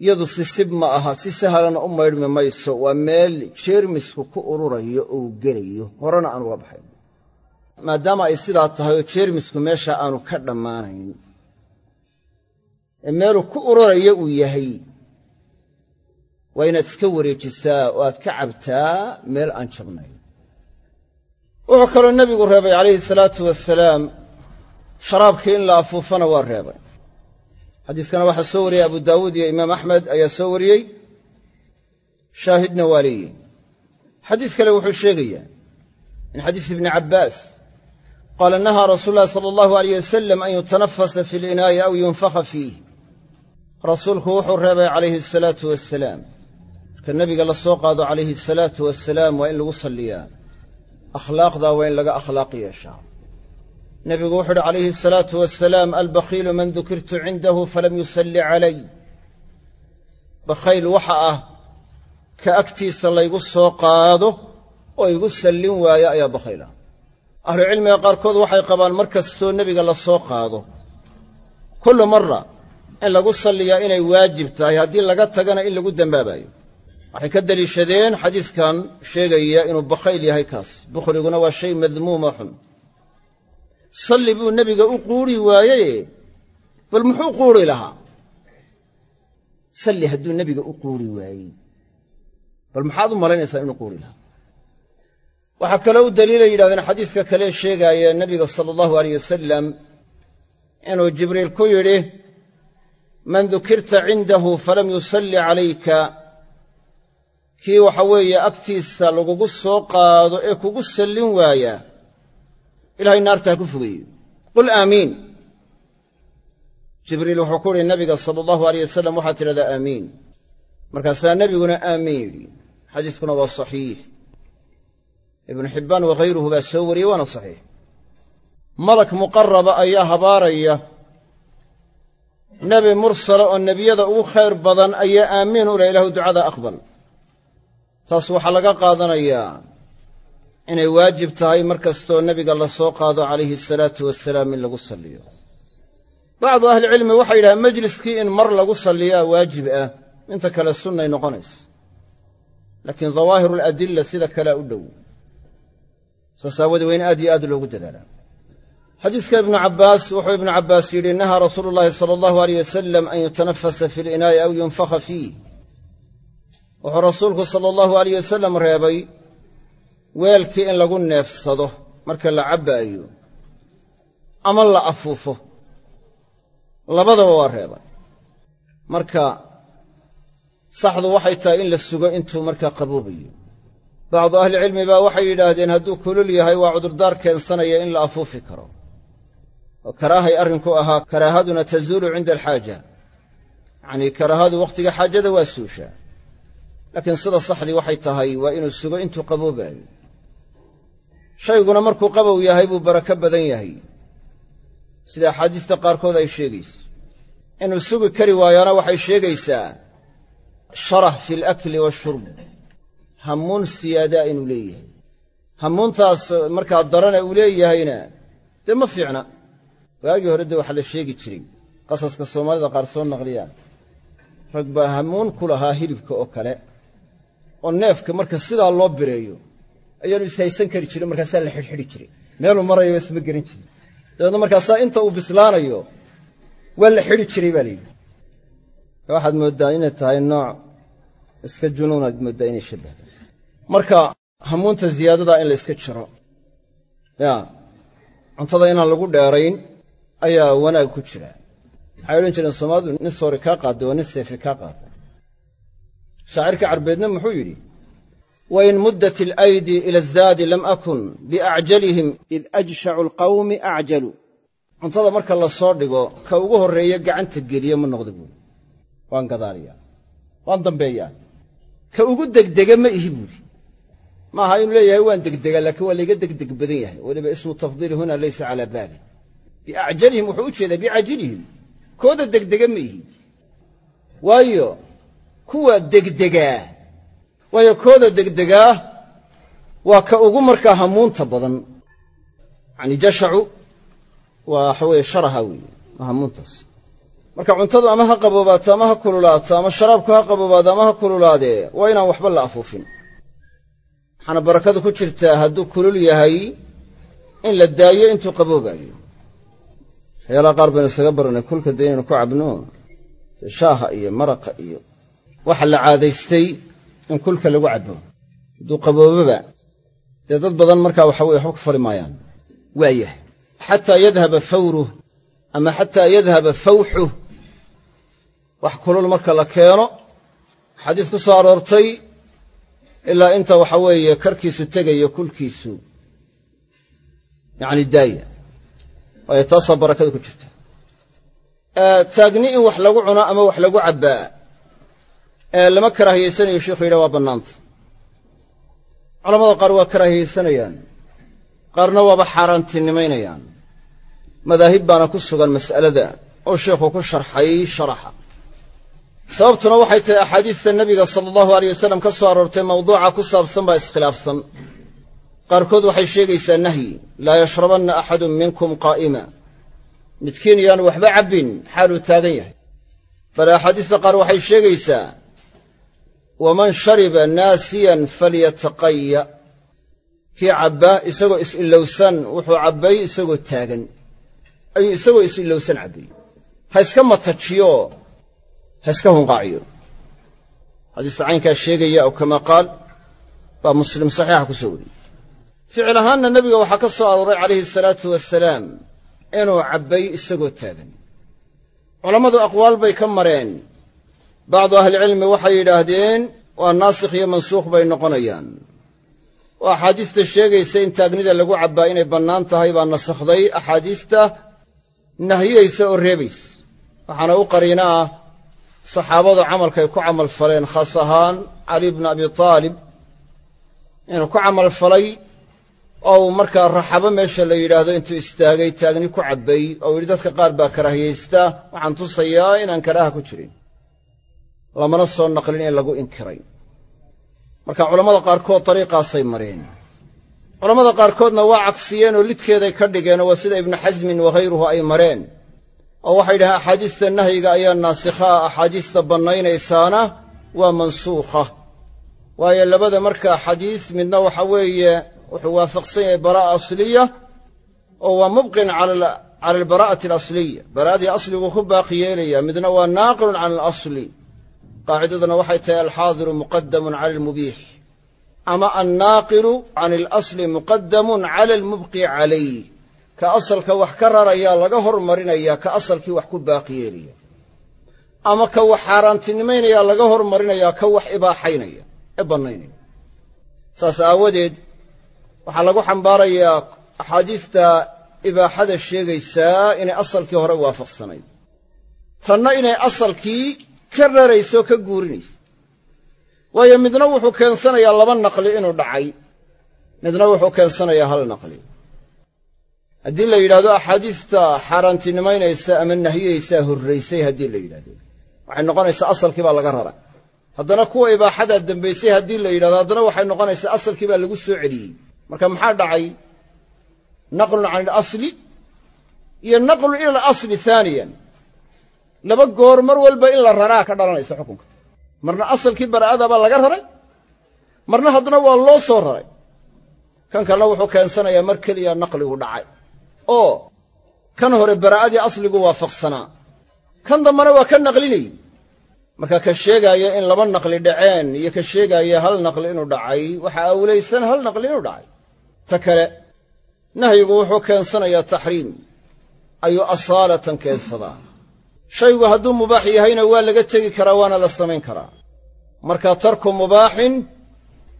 yadu sisib ma aha si sahlana u maydhmi mayso waa meel jeermisku ku ururayo oo uu gelayo. Horena aan uga baxayn maadaama ay sidaa tahay oo jeermisku meesha aanu ka dhammaanayn ee meeluu ku ururayo uu yahay waa inaad iska wareejisaa oo aad ka cabtaa meel aan jabnayn. Wuxuu kaloo nebigu reebay calayhi salaatu wasalaam sharaabkii in la afuufana waa reebay. Xadiiskana waxaa soo wariyey abu daawuud iyo imaam axmed ayaa soo wariyey. Shaahidna waa leeyihi xadiis kale wuxuu sheegayaa min xadiis ibni cabbaas qaala nahaa rasuulu llahi sala allahu aleyh wasalam an yutanafasa fi linaa'i aw yunfakha fiih. Rasuulku wuxuu reebay calayhi asalaatu wasalaam marka nebiga la soo qaado calayhi asalaatu wasalaam waa in lagu salliyaa. Akhlaaqdaa waa in laga akhlaaq yeeshaa nebigu wuxu uhi calayhi asalaatu wasalaam albakhiilu man dukirtu cindahu falam yusalli calay. Bakhayl waxa ah ka agtiisa laygu soo qaado oo igu sallin waayo ayaa bakhayl ah. Ahlucilmiga qaarkood waxay qabaan mar kastoo nebiga la soo qaado kullu marra in lagu salliyaa inay waajib tahay haddii laga tagana in lagu dembaabayo waxay ka deliishadeen xadiiskan sheegaya inuu bakhayl yahay kaas. Bukhliguna waa shay madmuuma xun salli buu nebiga u quuri waayeye bal muxuu quuri lahaa? Salli hadduu nebiga u quuri waayey. Bal maxaad u malaynaysaa inuu quuri lahaa? Waxaa kaloo u daliilay yidhahdeen xadiiska kale sheegaaya nebiga sala allahu aleyh wasalam inuu jibriil ku yidhi man dukirta cindahu falam yusalli calayka. Kii waxa weeye agtiisa lagugu soo qaado ee kugu sallin waayaa ilahay naarta ha ku fogeeyo qul aamiin. Jibriil wuxuu ku uhi nabiga sala allahu aleyh wasalam waxaad tidhahdaa aamiin markaasaa nebiguna aamiin yidhi. Xadiiskuna waa saxiix. Ibnu xibbaan wakhayruhu baa soo wariyey waana saxiix. Malak muqaraba ayaa habaaraya nebi mursala oo nebiyada ugu khayr badan ayaa aamiin u leh ilahu ducada aqbal. Taas waxaa laga qaadanayaa inay waajib tahay mar kastoo nebiga la soo qaado calayhi asalaatu wasalaam in lagu salliyo. Bacdu ahlicilmi waxay yidhahaan majliskii in mar lagu salliyaa waajib ah. Inta kale sunnay noqonaysa. Laakiin dawaahiru aladilla sida kalea u dhow. Saas aawadee waa aad iyo aad loogu dadaalaa xadiiska ibnu cabbaas wuxuu ibnu cabbaas yidhi nahaa rasuulu llaahi sala allahu aleyh wasalam an yutanafasa fi linaa'i aw yunfakha fiih. Wuxuu rasuulku sala allahu aleyh wasalam reebay weelkii in lagu neefsado marka la cabbaayo ama la afuufo. Labadaba waa reebay. Marka saxdu waxay tahay in la sugo intuu markaa qaboobayo. Bacdu ahlicilmi baa waxay yidhaahdeen hadduu kulul yahay waa cudurdaar keensanaya in la afuufi karo. Oo karaahay arrinku ahaa karaahaduna tazuulu cinda alxaaja. Yacnii karaahadu wakhtiga xaajada waa suushaa. Laakiin sida saxdii waxay tahay waa inuu sugo intuu qaboobaayo shayguna markuu qabow yahay buu barako badan yahay. Sida axaadiista qaarkood ay sheegayso inuu sugi kari waayaana waxay sheegaysaa sharah fi alakli washurb hammuun siyaadaa inuu leeyahay. Hammuuntaas markaa darane uu leeyahayna dee ma fiicna? Waagii hore dee waxaa la sheegi jiray. Qasaska soomaalida qaar soo naqliyaan rag baa hammuun ku lahaa hilibka oo kale. Oo neefka marka sidaa loo bireeyo ayaanu ishaysan kari jirin markaasaa la xidhxidhi jiray. Meeluu marayaba isma geran jirin. Dabeedna markaasaa inta uu bislaanayo waa la xidhi jiray baa layidhi waxaad mooddaa inay tahay nooc iska junuunaad mooddaa inay shabbahda marka hammuunta ziyaadadaa in la yska jiro cuntada inaan lagu dheerayn ayaa wanaag ku jira. Waxay odhan jireen soomaalidu nin soori kaa qaada waa nin seefi kaa qaada shaacirka carbeedna muxuu yidhi wain muddat ilaydi ila azaadi lam akun biacjalihim id ajshacu alqawmi acjalu cuntada marka la soo dhigo ka ugu horreeya gacanta geliya ma noqda buuri waan gadaaliyaa. waan dambeeyaa. ka ugu degdega ma ihi buuri maaha inuu leeyahay waan degdegaa laakiin waa layga degdeg badan yahay. weliba ismu tafdiili huna laysa calaa baali. biacjalihim wuxuu u jeedaa bicajilihim kooda degdega ma ihi. waayo kuwa degdegaa waayo kooda degdegaa waa ka ugu markaa hamuunta badan. Yacni jashacu waa waxa weeye sharaha weeye hamuuntaas. Marka cuntadu ama ha qaboobaato ama ha kululaato ama sharaabku ha qaboobaado ama ha kululaadee waa inaan waxba la afuufin. Waxaana barakadu ku jirtaa hadduu kulul yahay in la daayo intuu qaboobaayo. Waxyaalaha qaar baynu isaga baranay kulka dee inaynu ku cabno shaaha iyo maraqa iyo waxa la caadaystay in kulka lagu cabo hadduu qabooboba dee dad badan markaa waxa weye waxba ku fali maayaan. Waayahay xataa yadhaba fawruh ama xataa yadhaba fawxuh wax kulul marka la keeno. Xadiis ku soo aroortay ilaa inta waxa weeye karkiisu tegayo kulkiisu. Yacni daaya. Taasaa barakada ku jirta. Taagni in wax lagu cuno ama wax lagu cabbaa lama karaahiyaysanayo sheikhu yidhaha waa bannaanta. Culamada qaar waa karaahiyaysanayaan. Qaarna waaba xaaraantinimaynayaan. Madaahib baana ku sugan mas'alada oo sheikhu ku sharxay sharaxa. Sababtuna waxay tahay axaadiista nebiga sala allahu aleyh wasalam ka soo aroortay mawduuca ku saabsan baa iskhilaafsan. Qaarkood waxay sheegaysaa nahyi laa yashrabanna axadun minkum qaa'ima. Midkiin yaanu waxba cabbin xaaluu taagan yahay. Bale axaadiista qaar waxay sheegaysaa waman shariba naasiyan falyataqaya kii cabba isagoo is-ilowsan wuxuu cabbay isagoo taagan. Ayuu isagoo is-ilowsan cabbay. Ha iska matajiyo ha iska hunqaaciyo. Xadiista caynkaa sheegaya aw kamaa qaal baa muslim saxiixa ku soo wariyey. Ficil ahaanna nebiga waxaa ka soo arooray calayhi asalaatu wasalaam inuu cabbay isagoo taagan. Culammadu aqwaal bay ka mareen bacdu ahlicilmi waxay yidhaahdeen waa naasikh iyo mansuukh bay noqonayaan. Oo axaadiista sheegaysa in taagnida lagu cabbaa inay bannaan tahay baa nasakhday axaadiista nahiyeysa oo reebaysa waxaana u qariina ah saxaabadu camalkay ku camal faleen khaas ahaan cali bnu abi taalib inuu ku camal falay oo uu markaa raxabo meesha la yidhaahdo intuu istaagay taagni ku cabbay oo yidhi dadka qaar baa karaahiyaysta waxaan tusayaa inaan karaaha ku jirin lamana soo naqlin in lagu inkiray. Marka culammada qaarkood dariiqaasay mareen. Culammada qaarkoodna waa cagsiyeen oo lidkeeday ka dhigeenoo waa sida ibnu xasmin wakhayruhu ay mareen. Oo waxay yidhahdeen axaadiista nahyiga ayaa naasikha ah axaadiista bannaynaysaana waa mansuukha. Waayo labada markaa xadiis midna waxa weeye wuxuu waafaqsan yahay baraa'a asliya oo waa mubqin cala albaraa'ati alasliya baraa'adii asligu ku baaqi yeelaya midna waa naaqilun cala alasli qaacidaduna waxay tahay alxaadiru muqadamun cala almubiix. Ama annaaqilu can alasli muqadamun cala almubqi calayh ka asalka wax ka rarayaa laga hormarinaya ka asalkii wax ku baaqi yeelaya. Ama ka wax xaaraantinimaynaya laga hormarinaya ka wax ibaaxaynaya ee bannaynaya. Saas aawadeed waxaa lagu xambaarayaa axaadiista ibaaxada sheegaysaa inay asalkii hore waafaqsanayd tanna inay ka rarayso ka guurinayso. Waayo midna wuxuu keensanayaa laba naqli inuu dhacay. Midna wuxuu keensanayaa hal naqli. Haddii la yidhahdo axaadiista xaaraantinimaynaysa ama nahiyaysaa horraysay haddii la yidhahdo waxay noqonaysaa asalkii baa laga rara. Haddana kuwa ibaaxadaa dambaysay haddii la yidhahdo haddana waxay noqonaysaa asalkii baa lagu soo celiyey. Marka maxaa dhacay? Naqlun can ilasli iyo naqlun ila alasli haaniyan laba goor mar walba in la raraa ka dhalanaysa xukunka. Marna asalkii bara'ada baa laga raray. Marna haddana waa loo soo raray. Kan kalena wuxuu keensanayaa mar keliya naqligu dhacay. Oo kan hore baraa'adii asligu waafaqsanaa. Kan dambana waa ka naqlinayy marka ka sheegaaya in laba naqli dhaceen iyo ka sheegaaya hal naqli inuu dhacay waxa awlaysan hal naqli inuu dhacay. Ta kale nahyigu wuxuu keensanayaa taxriim. Ayuu asaalatan keensadaa shaygu hadduu mubaax yahayna waa laga tegi karaa waana la samayn karaa. Marka tarku mubaaxin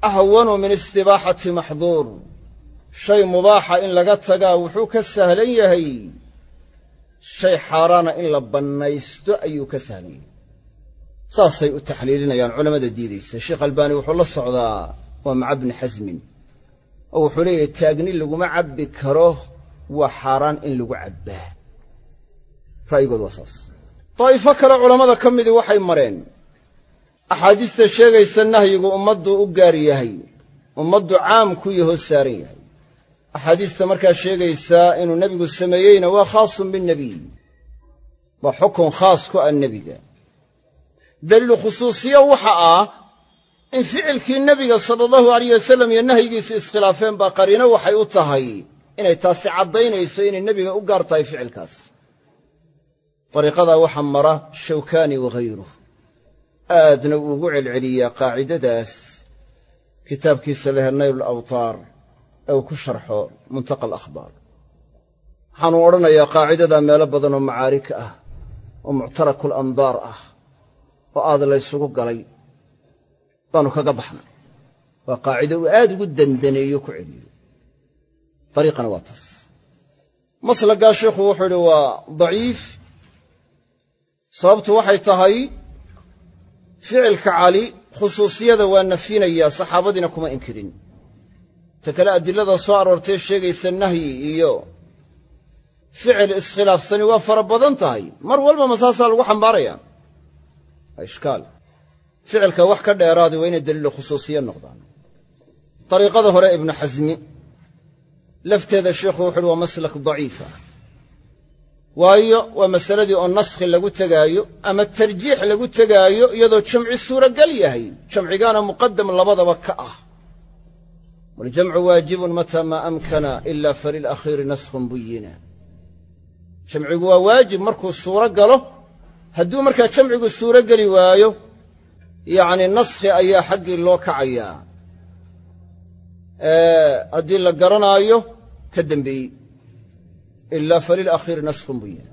ahwanu min istibaaxati maxduur. Shay mubaaxa in laga tagaa wuxuu ka sahlan yahay. Shay xaaraana in la bannaysto ayuu ka sahlan yahay. Saasay u taxliilinayaan culammada diidaysa. Sheekh albaani wuxuu la socdaa waa maca bni xasmin oo wuxuu leeyahay taagni laguma cabbi karo waa xaaraan in lagu cabbaa. Ra'yigood waa saas daa'ifo kale culammada ka midii waxay mareen axaadiista sheegaysa nahyigu ummaddu u gaar yahay ummaddu caam ku yahoo saaran yahay. Axaadiista markaa sheegaysaa inuu nebigu sameeyeyna waa khaasun binnebiy waa xukun khaas ku ah nebiga. Daliilu khusuusiya waxa ah in ficilkii nebiga sala allahu alayh wasalam iyo nahyigiisu iskhilaafeen baa qariino waxay u tahay inay taasi caddaynayso inay nebiga u gaar tahay ficilkaas dariiqadaa waxaa mara shawkaani waghayruh aadna uu ugu celceliyaa qaacidadaas. Kitaabkiisa lehe nayl alawtaar ee uu ku sharxo muntaqa alakhbaar waxaanuu odhanayaa qaacidadaa meelo badan oo macaarik ah oo muctaraku alambaar ah oo aad laysugu galay. Baanu kaga baxnay waa qaacido uu aad ugu dandaneeyo ku celiyo. Dariiqana waa taas. Maslagaa sababtu waxay tahay ficilka cali khusuusiyada waa nafinayaa saxaabadiina kuma inkirin. Ta kale adilada soo aroortee sheegaysa nahyi iyo ficil iskhilaafsani waa fara badan tahay. Mar walba masaasaa lagu xambaarayaa waa ishkaal ficilka wax ka dheeraadi waa inay daliilu khusuusiya noqdaan. Dariiqada hore ibnu xasmi. Lafteeda sheikhu wuxu uhi waa maslak daciifa waayo waa masaladii oo naskhi lagu tegaayo ama tarjiix lagu tegaayo iyadoo jamci suuragal yahay. Jamcigaana muqadam labadaba ka ah. Waljamcu waajibun mataa maa amkana ila falilakhiiri naskhun buyina. Jamcigu waa waajib markuu suuro galo hadduu markaa jamcigu suuro geli waayo yacni naskhi ayaa xaggii loo kacayaa. Haddii la garanaayo ka dembeeyey ila falilakhiiri naskhun buyina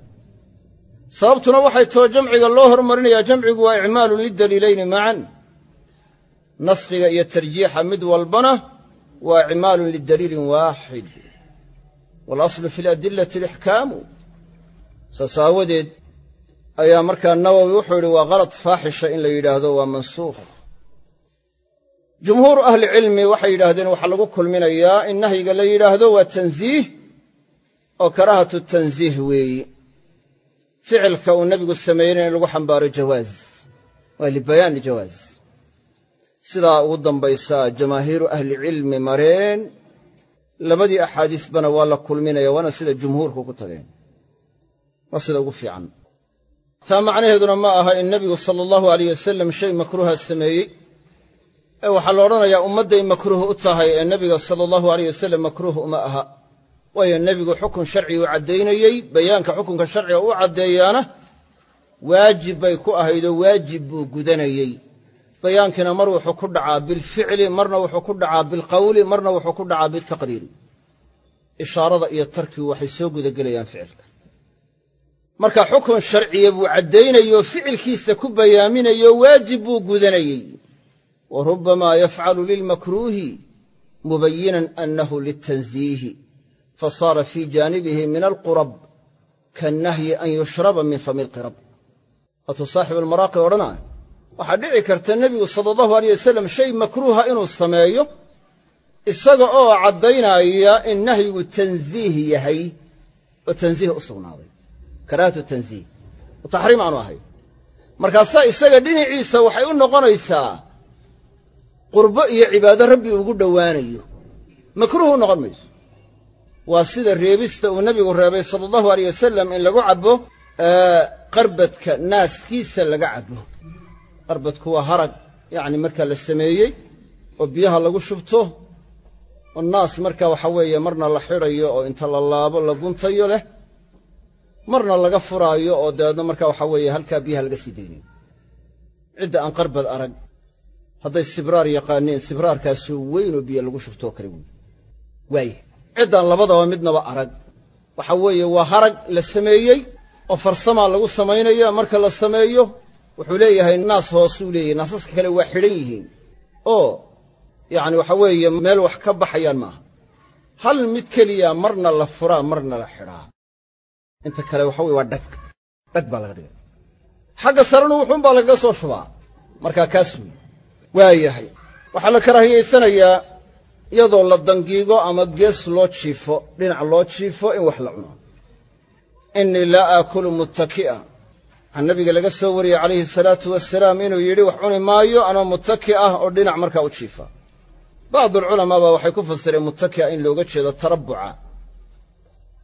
sababtuna waxay too jamciga loo hormarinayaa jamcigu waa icmaalun lidaliilayni macan. Naskhiga iyo tarjiixa mid walbana waa icmaalun lidaliilin waaxid. Waalaslu fi ladilati alixkaamu saas aawadeed ayaa markaa nawowi wuxuu yidhi waa kalad faaxisha in la yidhaahdo waa mansuukh. Jumhuuru ahlicilmi waxay yidhaahdeen waxaa lagu kulminayaa in nahyiga la yidhaahdo waa tansiih oo karaahatu tansiih weeyi. Ficilka uu nebigu sameeyeyna in lagu xambaaro jawaaz. Waa libayaani jawaaz. Sidaa ugu dambaysaa jamaahiiru ahlicilmi mareen labadii axaadiisbana waa la kulminaya waana sida jumhuurku ku tageen. Waa sida ugu fiican. Taa macnaheeduna ma aha in nebigu sala allahu alayh wasalam shay makruuha sameeyey. Ee waxaa la odhanayaa ummadday makruuh u tahay ee nebiga sala allahu alayh wasalam makruuh uma aha waayo nebigu xukun sharci uu caddaynayey bayaanka xukunka sharciga u caddeeyaana waajib bay ku ahaydoo waajib buu gudanayey. Bayaankiina mar wuxuu ku dhacaa bilficli marna wuxuu ku dhacaa bilqawli marna wuxuu ku dhacaa biltaqriiri ishaarada iyo tarkigu waxay soo gudagelayaan ficilka. Marka xukun sharciya buu caddaynayoo ficilkiisa ku bayaaminayoo waajib buu gudanayey. Wa rubbamaa yafcalu lilmakruuhi mubayinan annahu litansiihi fasaara fii jaanibihi min alqurab kaannahyi an yushraba min fami alqirab waatuu saaxibu almaraaqi odhanaya waxaa dhici karta nebigu sala allahu aleyh wasalam shay makruuha inuu sameeyo isaga oo caddaynaya in nahyigu tansiih yahay oo tansiih u sugnaaday karaahatu tansiih oo taxriim aanu ahayn markaasaa isaga dhinaciisa waxay u noqonaysaa qurbo iyo cibaado rabbi ugu dhowaanayo makruuh u noqon mayso waa sida reebista uu nebigu reebay sala allahu aleyh wasalam in lagu cabbo qarbadka naaskiisa laga cabbo. Qarbadku waa harag yacni markaa la sameeyey oo biyaha lagu shubto oo naas marka waxa weeye marna la xidhayo oo inta la laabo la guntayo leh marna laga furaayo oo dabeedna marka waxa weeye halkaa biyaha laga sii daynayo. Cidda aan qarbad arag hadday sibraar yaqaaneen sibraarkaasoo weyn oo biyo lagu shubto oo kale wey waaya ciddaan labadaba midnaba arag. Waxa weeye waa harag la sameeyey oo farsamaa lagu samaynaya marka la sameeyo wuxuu leeyahay naas hoosuu leeyahay. Naasaska kale waa xidhan yihiin. Oo yacni waxa weeye meel wax ka baxayaan maaha. Hal mid keliya marna la furaa marna la xidhaa. Inta kale waxa weye waa dhag. Dhag baa laga dhigay. Xagga sarenu wuxuunbaa lagaga soo shubaa. Markaa kaas wey waayahay. Waxaa la karaahiyaysanayaa iyadoo la dangiigo ama gees loo jiifo dhinac loo jiifo in wax la cuno. Innii laa aakulu muttaki'a. Waxaa nabiga laga soo wariyey calayhi salaatu wasalaam inuu yidhi wax cuni maayo anoo muttaki ah oo dhinac markaa u jiifa. Bacdualculamaa baa waxay ku fasireen muttaki'a in looga jeedo tarabbuca.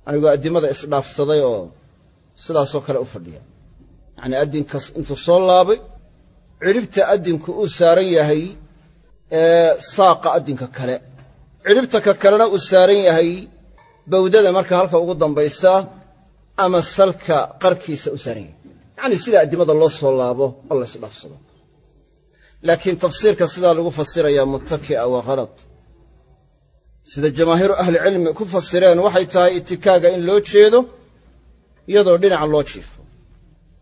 Anigoo addimada isdhaafsaday oo sidaasoo kale u fadhiya. Yacnii addinkas intuu soo laabay cidhibta addinku uu saaran yahay ee saaqa addinka kale cidhibta ka kalena uu saaran yahay bawdada marka halka ugu dambaysa ama salka qarkiisa u saaran yahay. Yacnii sida addimada loo soo laabo oo la isdhaafsado. Laakiin tafsiirka sidaa lagu fasirayaa muttaki'a waa khalad sida jamaahiiru ahlicilmi ku fasireen waxay tahay itikaaga in loo jeedo iyadoo dhinaca loo jiifo.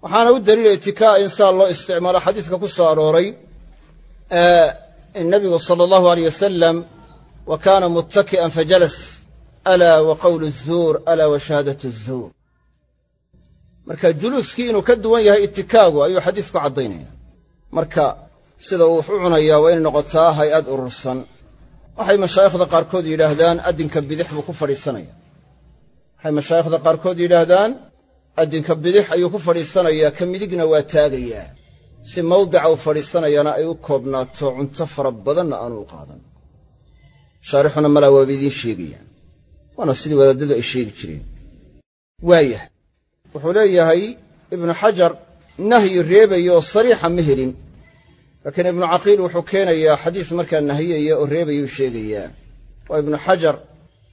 Waxaana u daliila itikaa in saa loo isticmaalo xadiiska ku soo arooray in nabigu sala allahu aleyh wasalam wa kaana muttaki'an fajalas alaa wa qowlu zuur alaa wa shahaadatu zuur. Marka juluuskii inuu ka duwan yahay itikaagu ayuu xadiisku caddaynaya marka sida uu wax u cunayaa waa inay noqotaa hay'ad urursan. Waxay mashaayikhda qaarkood yidhaahdaan addinka bidix buu ku fadhiisanaya. Waxay mashaayikhda qaarkood yidhaahdaan addinka bidix ayuu ku fadhiisanayaa ka midigna waa taagayaa. Si mawdica uu fadhiisanayana ay u koobnaato cunto fara badanna aanu u qaadan shaarixuna malaa waaba idiin sheegayaan. Waana sidii wadaadadu ay sheegi jireen. Waayah wuxuu leeyahay ibnu xajar nahyi reebaya oo sariixa ma helin. Laakiin ibnu caqiil wuxuu keenayaa xadiis markaa nahiyaya oo reebayuu sheegayaa waa ibnu xajar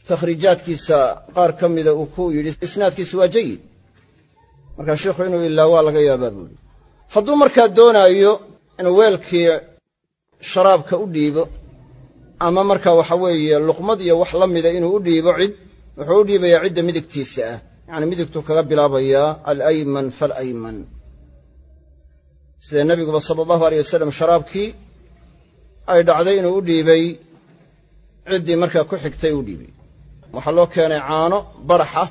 takhriijaadkiisa qaar ka mida uu ku yidhi isnaadkiisu waa jayid markaa sheikhu inuu ilaa waa laga yaabaa buuhi hadduu markaa doonaayo inuu weelkii sharaabka u dhiibo ama markaa waxa weeye luqmad iyo wax la mida inuu u dhiibo cid wuxuu u dhiibayaa cidda midigtiisa ah. Yacni midigtuu kaga bilaabayaa alayman falayman. Sida nebiguba sala allahu aleyh wasalam sharaabkii ay dhacday inuu u dhiibay ciddii markaa ku xigtay u dhiibay. Waxaa loo keenay caano barax ah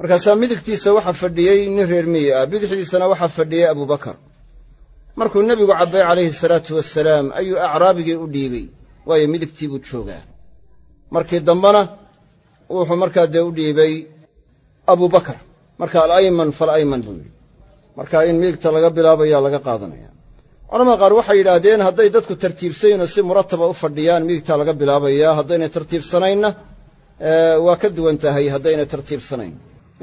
markaasaa midigtiisa waxaa fadhiyey nin reer miyi ah bidixdiisana waxaa fadhiyey abubakar markuu nebigu cabbay calayhi salaatu wasalaam ayuu acraabigii u dhiibey waayo midigtii joogaa. Markii dambena wuxuu markaa dee u dhiibay abubakar marka alayman falayman buu yidhi. Marka in midigta laga bilaabayaa laga qaadanaya. Culamada qaar waxay yidhaahdeen hadday dadku tartiibsayinoo si murataba u fadhiyaan midigtaa laga bilaabayaa haddaynay tartiibsanaynna waa ka duwan tahay haddaynay tartiibsanayn.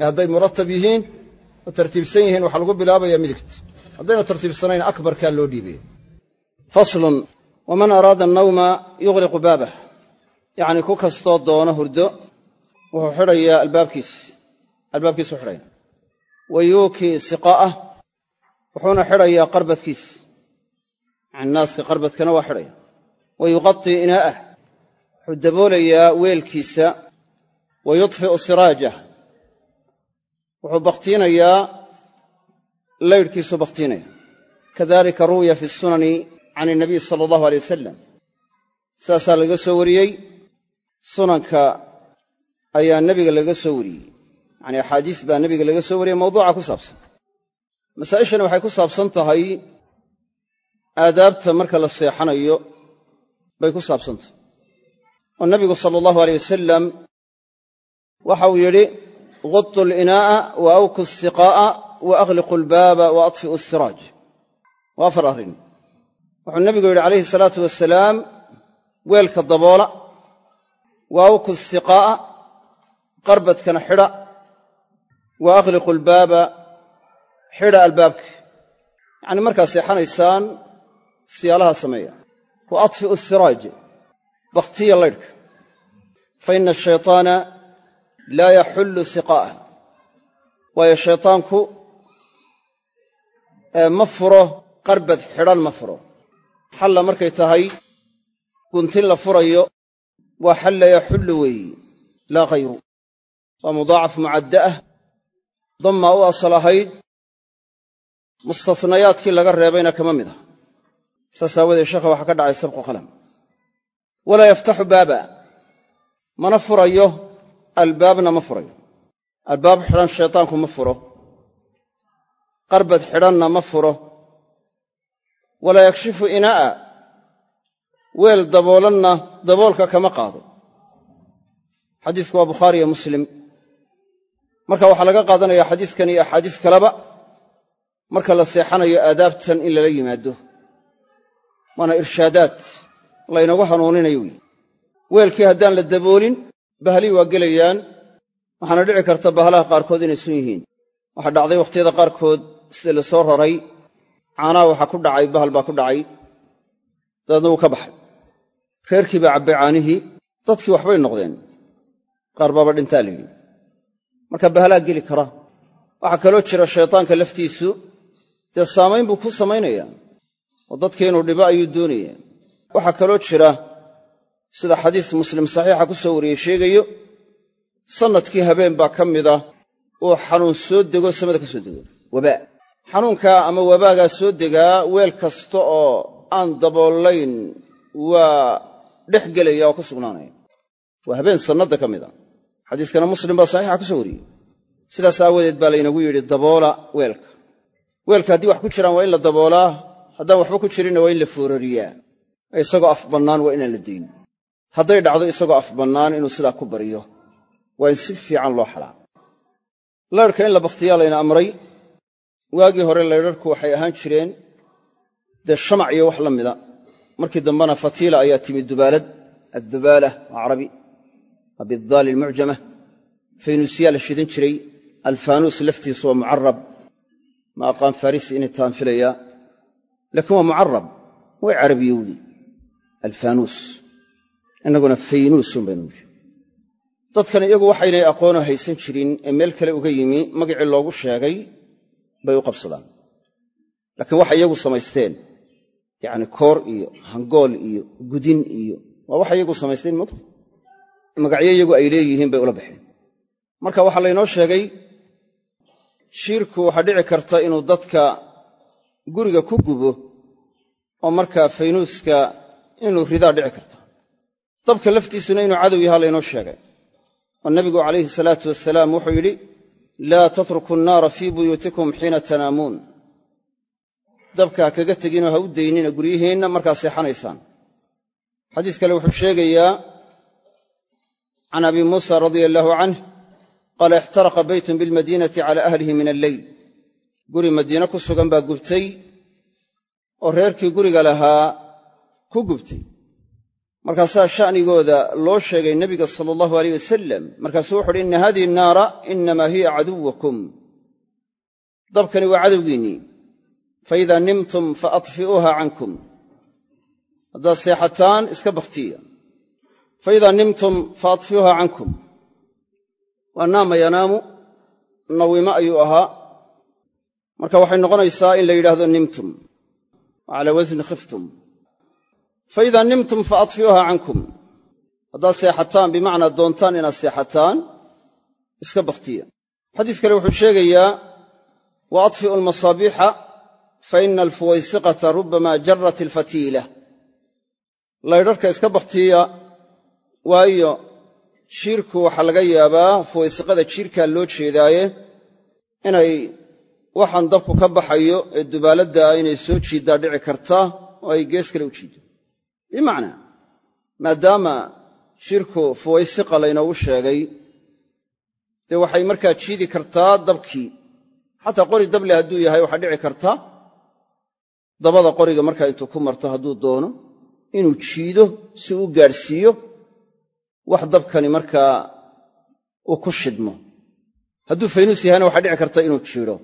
Hadday muratab yihiin oo tartiibsan yihiin waxaa lagu bilaabayaa midigta. Haddayna tartiibsanayn akbarkaa loo dhiibaya waman araada annawma yughliqu baabah yacni ku kastoo doono hurdo wuxuu xidhayaa albaabkiis albaabkiisu xidhaya wa yuukii siqaa'ah wuxuuna xidhayaa qarbadkiis yacni naaska qarbadkana waa xidhaya wa yuqatii inaa'ah wuxuu daboolayaa weelkiisa wa yudfi'u siraajah wuxuu bakhtiinayaa laydhkiisuu bakhtiinaya kadalika ruwiya fi sunani can inabiy sala allahu aley wasalam sidaasaa laga soo wariyey. Sunanka ayaa nebiga laga soo wariyey. Yacanii axaadiis baa nebiga laga soo wariyey mawduuca ku saabsan. Masaa'ishani waxay ku saabsan tahay aadaabta marka la seexanayo bay ku saabsan tahay. Oo nebigu sala allahu aleyh wasalam waxa uu yidhi gudu linaa'a wa awku siqaa'a wa akhliqu albaaba wa atfi'u asiraaj waa wuxuu nebigu yidhi calayhi salaatu wasalaam weelka daboola wa awku siqaa'a qarbadkana xidha wa akhliqu albaaba xidha albaabka. Yacanii markaad seexanaysaan siyaalaha sameeya. Wa atfi'u asiraaj bakhtiya laydhka. Fa ina ashaytaana laa yaxullu siqaa'ah waayo shaytaanku ma furo qarbad xidhan ma furo xalla markay tahay guntin la furayo waa xalla yaxullu weeyi laa khayru. Waa mudaacaf mucadda ah dammaa u asal ahayd mustahnayaadkii laga reebayna kama mid ah. Saas aawadeed sheekha waxaa ka dhacay sabqu qalam. Walaa yaftaxu baaba. Mana furayo albaabna ma furayo. Albaab xidhan shaytaanku ma furo. Qarbad xidhanna ma furo walaa yakshifu inaa'a weel daboolanna daboolka kama qaado. Xadiisku waa bukhaari iyo muslim. Marka waxaa laga qaadanaya xadiiskan iyo axaadiis kaleba marka la seexanayo aadaabtan in lala yimaado. Waana irshaadaad laynagu hanuuninayo wey weelkii haddaan la daboolin bahalii waa gelayaan. Waxaana dhici karta bahalaha qaarkood inay sun yihiin. Waxaa dhacday wakhtiyada qaarkood sida la soo raray caanaha waxaa ku dhacay bahal baa ku dhacay dabeedna wuu ka baxay. Reerkii baa cabbay caanihii dadkii waxbay noqdeen. Qaar baaba dhintaa la yidhi marka bahalaa geli kara. Waxaa kaloo jira shaytaanka laftiisu dee saamayn buu ku samaynayaa oo dadkii inuu dhibo ayuu doonayaa waxaa kaloo jira sida xadiis muslim saxiixa ku soo wariyey sheegayo sannadkii habeen baa ka mid ah oo xanuun soo dego samada ka soo dego. Wabaa xanuunkaa ama wabaagaa soo degaa weel kasta oo aan daboolayn waa dhex gelaya oo ka sugnaanaya. Waa habeen sannadda ka mid a xadiiskana muslim baa saxiixa ku soo wariyey. Sidaas aawadeed baa laynagu yidhi daboola weelka. Weelka haddii wax ku jiraan waa in la daboolaa haddaan waxba ku jirinna waa in la foorariyaa. Isagoo af bannaan waa inaan la dayn. Hadday dhacdo isagoo af bannaan inuu sidaa ku baryo waa in si fiican loo xalaa. Laydhka in la bakhtiyaa layna amray waagii hore laydharku waxay ahaan jireen dee shamac iyo wax la mida. Markii dambena fatiila ayaa timi dubaalad addubaala waa carabi waa bidaali almucjama faynuusyaa la shidan jiray alfaanuus laftiisu waa mucarab ma aqaan farisi inay taan filayaa. Laakiin waa mucarab way carabiyowdi alfaanuus innaguna faynuusun baynu dadkan iyagu waxaynay aqoonoo haysan jirin ee meel kale uga yimi magacii loogu sheegay bay u qabsadaan. Laakiin waxay iyagu samaysteen yacni koor iyo hangool iyo gudin iyo waa waxay iyagu samaysteen mogta magacyo iyagu ay leeyihiin bay ula baxeen. Marka waxaa laynoo sheegay shiirku waxaa dhici karta inuu dadka guriga ku gubo oo markaa faynuuska inuu ridaa dhici karta. Dabka laftiisuna inuu cadow yahaa laynoo sheegay. Oo nebigu calayhi salaatu wasalaam wuxuu yidhi laa tatruku annaara fii buyuutikum xiina tanaamuun. Dabka ha kaga teginoo ha u daynina guryihiinna markaa seexanaysaan. Xadiis kale wuxuu sheegayaa can abi muusa radia allaahu canh qaala ixtaraqa beytun bilmadiinati cala ahlihi min alleyl guri madiine ku sugan baa gubtay oo reerkii guriga lahaa ku gubtay markaasaa sha'nigooda loo sheegay nebiga sala allahu aleyh wasalam markaasuu wuxu uhi inna hadihi annaara inamaa hiya caduwakum dabkani waa cadowgiinnii fa idaa nimtum fa atfi'uuha cankum. Haddaad seexataan iska bakhtiya. Fa idaa nimtum fa atfi'uuha cankum. Waa naama yanaamu nawimo ayuu ahaa. Marka waxay noqonaysaa in la yidhaahdo nimtum. Wa calaa wasni khiftum fa idaa nimtum fa atfi'uuha cankum. Haddaad seexataan bimacnaa doontaan inaad seexataan iska bakhtiya. Xadiis kale wuxuu sheegayaa wa atfi'u almasaabiixa fa ina alfuwaysiqata rubbama jarat ilfatiila laydharhka iska bakhtiya waayo jiirku waxaa laga yaabaa fuwaysiqada jiirkaa loo jeedaaye inay waxaan dabku ka baxayo ee dubaaladda ah inay soo jiiddaa dhici karta oo ay gees kale u jiiddo bimacnaa maadaama jiirku fuwaysiqa laynoogu sheegay dee waxay markaa jiidi kartaa dabkii. Xataa qori dable hadduu yahay waxaa dhici karta dabada qoriga markaa intuu ku marto hadduu doono inuu jiido si uu gaadhsiiyo wax dabkani markaa uu ku shidmo. Hadduu faynuus yahayna waxaa dhici karta inuu jiidho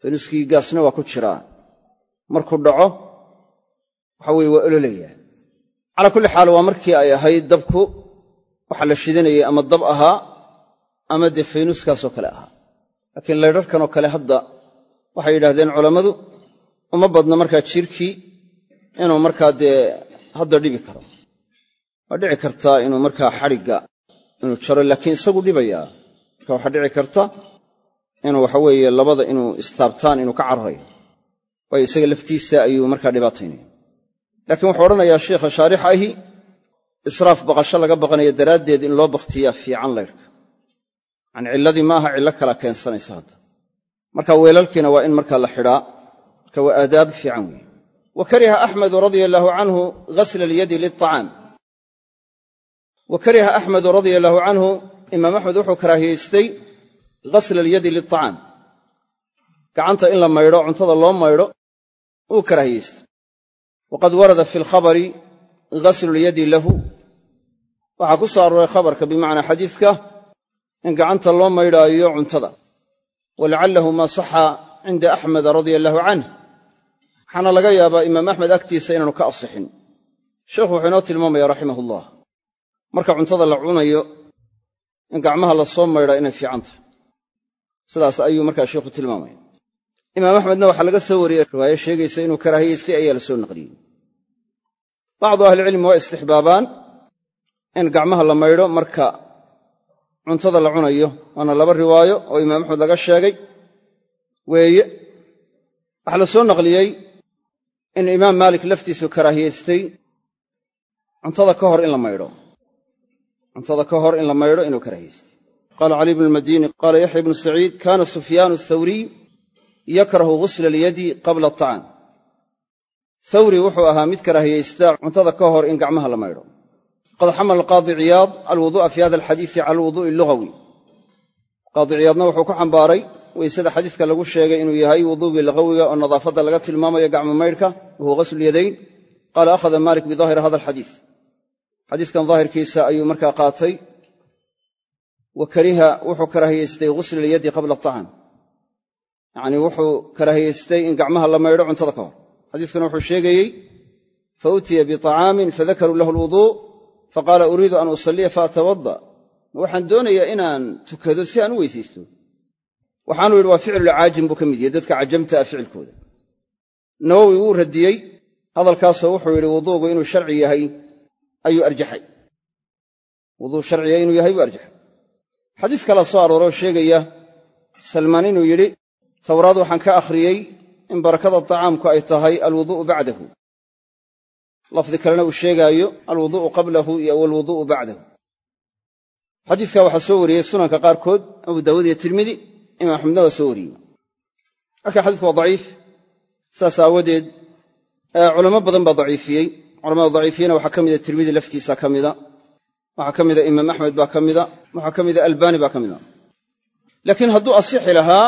faynuuskii gaasna waa ku jiraa. Markuu dhaco waxa weye waa ololayaa calaa kulli xaal waa markii ay ahayd dabku waxa la shidanayay ama dab ahaa ama dee faynuuskaasoo kale ahaa. Laakiin laydharkanoo kale hadda waxay yidhahdeen culammadu uma badna markaa jiirkii inuu markaa dee hadda dhibi karo. Waa dhici kartaa inuu markaa xadhigga inuu jaro laakiin isagu dhibayaa. Marka waxaa dhici karta inuu waxa weeye labada inuu istaabtaan inuu ka cararayo. Waayo isaga laftiisa ayuu markaa dhibaataynaya laakiin wuxuu odhanayaa sheikha shaarix ahi israaf baqasho laga baqanayo daraaddeed in loo bakhtiyaa fiican laydhka yacani cilladii ma aha cillo kala keensanaysa hadda. Marka weelalkiina waa in markaa la xidhaa marka waa aadaab fiican weeye. Wa kariha axmedu radia allaahu canhu ghasla alyadi liacaam wa axmedu radia allaahu canhu imaam axmed wuxuu karaahiyaystay ghasla alyadi liacaam gacanta in la maydho cuntada loo maydho uu karaahiyaystay waqad warada fi alkhabari ghaslu lyadi lahu waxaa ku soo arooray khabarka bimacnaa xadiiska in gacanta loo maydhaayo cuntada walacallahu maa saxa cinda axmeda radia allaahu canh waxaana laga yaabaa imaam axmed agtiisa inaanu ka asixin sheekhu wuxuu inoo tilmaamaya raximah ullah marka cuntada la cunayo in gacmaha la soo maydhaa inay fiican tahay sidaas ayuu markaa sheikhu tilmaamaya imaam axmedna waxaa laga soo wariyey riwaayo sheegaysa inuu karaahiyaystay ayaa la soo naqliyey. Bacdu ahlicilmi waa istixbaabaan in gacmaha la maydho marka cuntada la cunayo waana laba riwaayo oo imaam axmed laga sheegay. Weeye waxaa la soo naqliyey in imaam maalik laftiisu karaahiyaystay cuntada ka hor in la maydho. Cuntada ka hor in la maydho inuu karaahiyaystay qaala cali bnu lmadini qaala yaxya bnu saciid kaana sufyaanu athawriy yakrahu ghusla alyadi qabla aطacam thawri wuxuu ahaa mid karaahiyaysta cuntada ka hor in gacmaha la maydho. Qad xamala alqaadi ciyaad alwuduu'a fi hada alxadiisi cala alwuduu'i allugawi. Qaadi ciyaadna wuxuu ku xambaaray weysada xadiiska lagu sheegay inuu yahay wuduugii lagawiga oo nadaafadda laga tilmaamayo gacmo maydhka wahuwa ghaslu lyadayn qaala akhada malik bidaahiri hada alxadiis xadiiskan daahirkiisa ayuu markaa qaatay. Wa kariha wuxuu karaahiyaystay ghusla alyadi qabla aطacam yacnii wuxuu karaahiyaystay in gacmaha la maydho cuntada ka hor. Xadiiskuna wuxuu sheegayey fa utiya biطacaamin fadakaruu lahu alwuduu faqaala uriidu an usalliya faatawada ma waxaan doonayaa inaan tukado si aan u weysaysto. Waxaanu yidhi waa ficlulcaajim buu ka mid yahay dadka cajamta ah ficilkooda. Nawowi wuu radiyey hadalkaasoo wuxuu yidhi wuduugu inuu sharci yahay ayuu arjaxay. Wuduu sharciya inuu yahay buu arjaxay. Xadiis kala soo arooroo sheegaya salmaan inuu yidhi towraad waxaan ka akhriyey in barakada tacaamku ay tahay alwuduu'u bacdahu. Lafdi kalena uu sheegaayo alwuduu'u qablahu iyo walwuduu'u bacdahu. Xadiiskaa waxaa soo wariyey sunanka qaarkood abu daawuud iyo tirmidi imaam axmedna waa soo wariyey. Marka xadiisku waa daciif. Saas aawadeed culamo badan baa daciifiyey. Culamada daciifiyena waxaa ka mida tirmidi laftiisa ka mida waxaa ka mida imaam axmed baa ka mida waxaa ka mida albaani baa ka mida laakiin hadduu asixi lahaa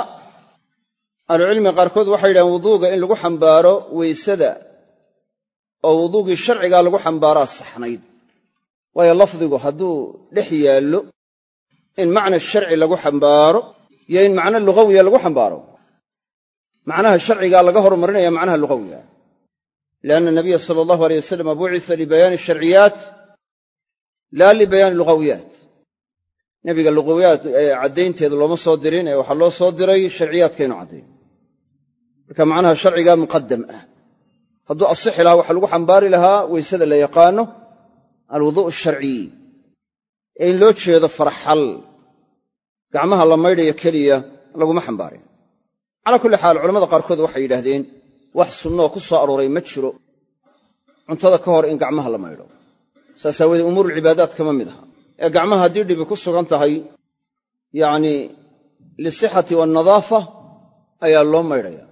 ahlucilmiga qaarkood waxay yidhahaan wuduuga in lagu xambaaro weysada oo wuduugii sharcigaa lagu xambaaraa saxnayd. Waayo lafdigu hadduu dhex yaallo in macna sharci lagu xambaaro iyo in macno lugawiya lagu xambaaro macnaha sharcigaa laga hormarinaya macnaha lugawiga. Lianna nabiya sala allahu aleyh wasalam bucisa libayaani sharciyaat laa libayaani lugawiyaat. Nebiga lugawiyaat caddaynteeda looma soo dirin ee waxaa loo soo diray sharciyaadkaynu caddayn marka macnaha sharciga muqadam ah. Hadduu asixi lahaa waxaa lagu xambaari lahaa weysada la yaqaano alwuduu'u asharciy ee in loo jeedo farxal gacmaha la maydhayo keliya laguma xambaarin. Calaa kulli xaal culamada qaarkood waxay yidhaahdeen wax sunnooo ku soo arooray ma jiro. Cuntada ka hor in gacmaha la maydho. Saas aawoodee umuurulcibaadaat kama mid aha. Ee gacmaha haddii dhibi ku sugan tahay yacnii lisixati wannadaafa ayaa loo maydhaya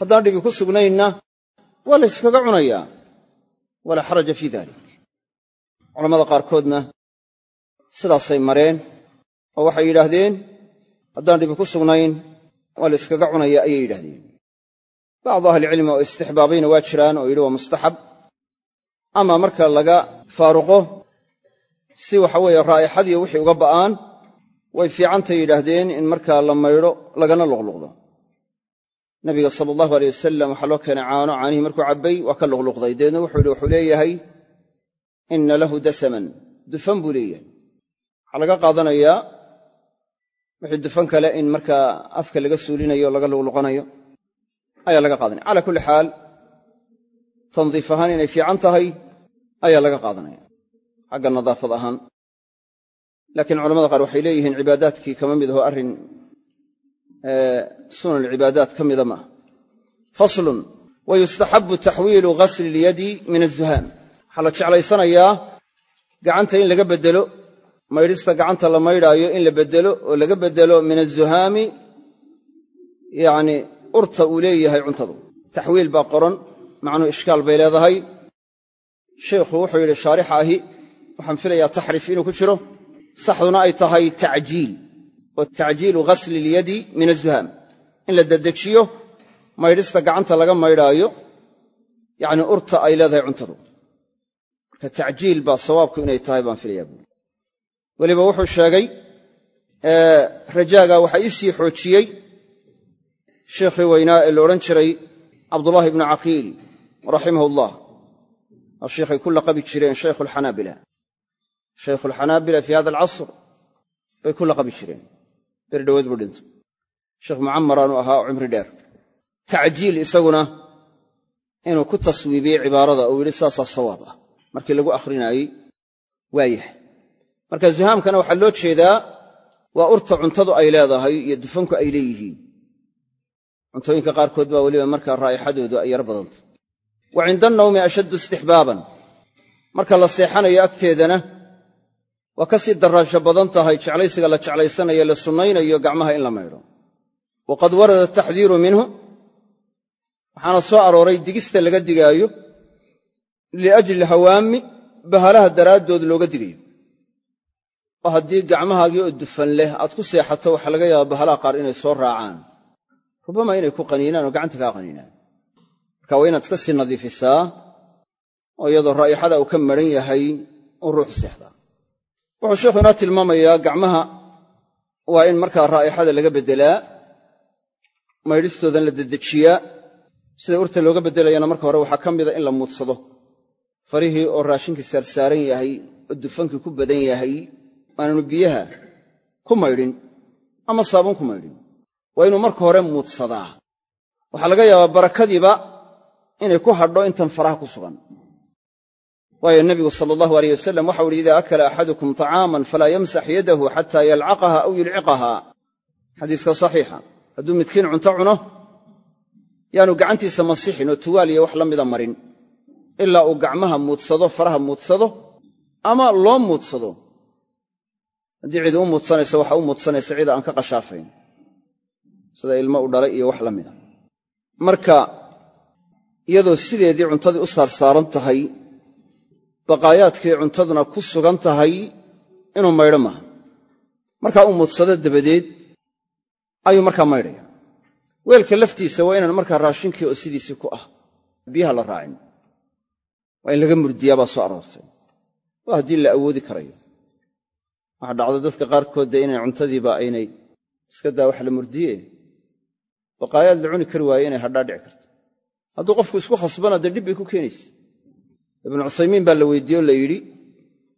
haddaan dhibi ku sugnaynna waa la yskaga cunayaa. Walaa xaraja fii dalik culamada qaarkoodna sidaasay mareen oo waxay yidhaahdeen haddaan dhibi ku sugnayn waa la yskaga cunaya ayay yidhahdeen bacdu ahlicilmi oo istixbaabayna waa jiraan oo yidhi waa mustaxab. Ama marka laga faaruqo si waxa weeye raa'ixadiiyo wixii uga ba'aan way fiicantay yidhaahdeen in markaa la maydho lagana luqluqdo nabiga sala allahu aleyh wasalam waxaa loo keenay caano caanihii markuu cabbay waa ka luqluqday. Dabeedna wuxuu yidhi wuxuu leeyahay inna lahu dasaman. Dufan buu leeyahay. Waxaa laga qaadanayaa wixii dufan kale in markaa afka laga suulinayo laga luqluqanayo ayaa laga qaadanaya. Calaa kulli xaal tandiif ahaan inay fiican tahay ayaa laga qaadanaya xagga nadaafad ahaan. Laakiin culamada qaar waxay leeyihiin cibaadaadkii kama mid aho arrin sunan alcibaadaat ka mida maaha. Faslun wa yustaxabu taxwiilu ghasli ilyadi min azuhaam waxaa la jeclaysanayaa gacanta in laga beddelo maydhista gacanta la maydhaayo in la beddelo oo laga beddelo min azuhaami yacni urta uu leeyahay cuntadu. Taxwiil baa qoran macnuu ishkaal bay leedahay. Sheikhu wuxuu yidhi shaarixa ahi waxaan filayaa taxrif inuu ku jiro. Saxduna ay tahay tacjiil oo tacjiilu ghasli ilyadi min azuhaam in la dedejiyo maydhista gacanta laga maydhaayo yacni urta ay leedahay cuntadu. Marka tacjiil baa sawaabku inay tahay baan filayaa buuri weliba wuxuu sheegay rajaaga waxaa ii sii xoojiyey sheikhii weynaa ee la odhan jiray cabdullaahi ibnu caqiil raximahu ullah waa sheikhay ku laqabi jireen shaykhu alxanaabila shaykhu fii hada alcasr bay ku laqabi jireen beri dhoweed buu dhinto sheekh mucamaraanu ahaa oo cimri dheer. Tacjiil isaguna inuu ku taswiibiyey cibaarada uu yidhi saasaa sawaab ah. Markii lagu akhrinaayey waa yahay. Marka zuhaamkana waxaa loo jeedaa waa urta cuntadu ay leedahay iyo dufanku ay leeyihiin. Cuntooyinka qaarkood baa weliba markaa raa'ixadoodu ay yar badanta. Wa cinda annawmi ashaddu istixbaaban. Marka la seexanayo agteedana waa ka sii daraansho badan tahay jeclaysiga la jeclaysanayo la sunnaynayo gacmaha in la maydho. Waqad warada ataxdiiru minhu waxaana soo arooray digista laga digaayo liajli hawaami bahalaha daraaddood looga digayo. Oo haddii gacmahaagii oo dufan leh aad ku seexato waxaa laga yaabaa bahalaha qaar inay soo raacaan. Rubama inay ku qaniinaan oo gacanta kaa qaniinaan. Marka waa inaad iska sii nadiifisaa oo iyadoo raa'ixada uu ka maran yahay uu ruuxu seexdaa wuxuu sheikhu inoo tilmaamayaa gacmaha waa in markaa raa'ixada laga beddelaa maydhistoodan la dedejiyaa. Sida urta looga beddelayana marka hore waxaa ka mida in la muudsado. Farihii oo raashinkii saarsaaran yahay oo dufankii ku badan yahay aanaanu biyaha ku maydhin ama saabuun ku maydhin. Waa inuu marka hore muudsadaa. Waxaa laga yaabaa barakadiiba inay ku hadho intan faraha ku sugan waayo nebigu sala allahu aleyh wasalam waxau uhi idaa akala axadukum طacaaman falaa yamsax yadahu xataa yalcaqaha aw yulciqaha. Xadiiska saxiixa. Hadduu midkiin cunto cuno yaanu gacantiisa masixin oo tuwaaliya wax la mida marin. Ilaa uu gacmaha muudsado faraha muudsado ama loo muudsado. Haddii cidi u muudsanayso waxa u muudsanaysa cida aan ka qashaafayn. Sida ilmo u dhalay iyo wax la mida. Marka iyadoo sideedii cuntadii u saarsaaran tahay baqaayaadkii cuntaduna ku sugan tahay inuu maydho maaha. Markaa uu muudsado dabadeed ayuu markaa maydhaya. Weelka laftiisa waa inaan markaa raashinkii oo sidiisii ku ah biyaha la raacin. Waa in laga murdiyaa baa soo aroortay. Waa haddii la awoodi karayo. Waxaa dhacda dadka qaarkood dee inay cuntadiiba aynay iska daa wax la murdiye. Baqaayaad la cuni kari waaye inay hadhaa dhici karto. Hadduu qofku isku khasbana dee dhib bay ku keenaysa ibnu cuthaymiin baa la weydiiye oo la yidhi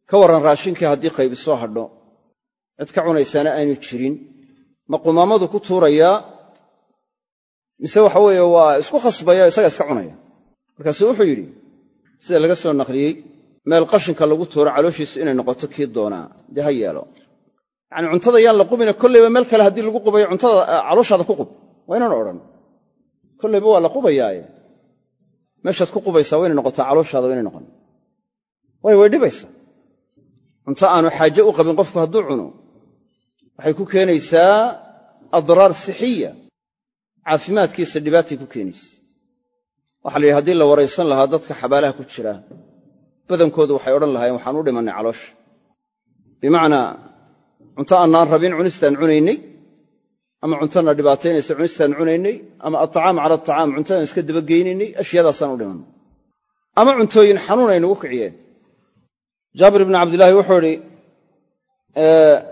ka warran raashinkii haddii qaybi soo hadho cid ka cunaysaana aanu jirin. Ma qumaamadu ku tuurayaa mise waxa weeye waa isku khasbaya isagaa iska cunaya. Markaasuu wuxuu yidhi sida laga soo naqliyey meel qashinka lagu tuuro calooshiisu inay noqoto kii doonaa dee ha yeelo. Yacanii cuntada yaan la qubina kollayba meel kale haddii lagu qubayo cuntada calooshaada ku qub. Waa inaan odhan kollayba waa la qubayaaye meeshaad ku qubaysaa waa inay noqotaa calooshaada waa inay noqon. Way dhibaysaa cunto aanu xaaje u qabin qofku hadduu cuno waxay ku keenaysaa adraar sixiya. Caafimaadkiisa dhibaatay ku keenaysa. Waxa la yidhi haddii la waraysan lahaa dadka xabaalaha ku jira badankoodu waxay odhan lahaayeen waxaan u dhimannay caloosha bimacnaa cunto annaan rabin cunistaan cunaynay ama cuntona dhibaataynaysa cunistaan cunaynay ama atacaam cala atacaam cuntadaan iska dabageynaynay ashyaadaasaan u dhimannay ama cuntooyin xanuun ay nagu kiciyeen. Jaabir ibni cabdillaahi wuxuu idhi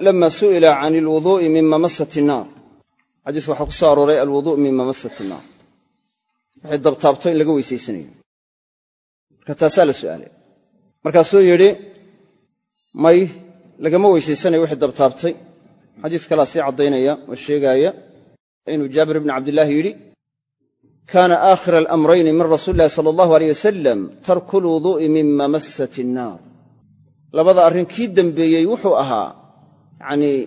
lama su'ila can ilwuduu'i min mamasati innaar xadiis waxaa ku soo arooray alwuduu' min mamasati innaar waxay dabtaabto in laga weysaysanayo marka taasaa la su'aalay. Markaasuu yidhi may lagama weysaysanayo wixii dabtaabtay xadiis kalaa sii caddaynaya oo sheegaaya inuu jaabir ibni cabdillaahi yidhi kaana aakhira alamrayni min rasuuli illahi sala allahu aleyh wasalam tarku lwuduu'i min mamasati innaar labada arrin kii dembeeyey wuxuu ahaa yacnii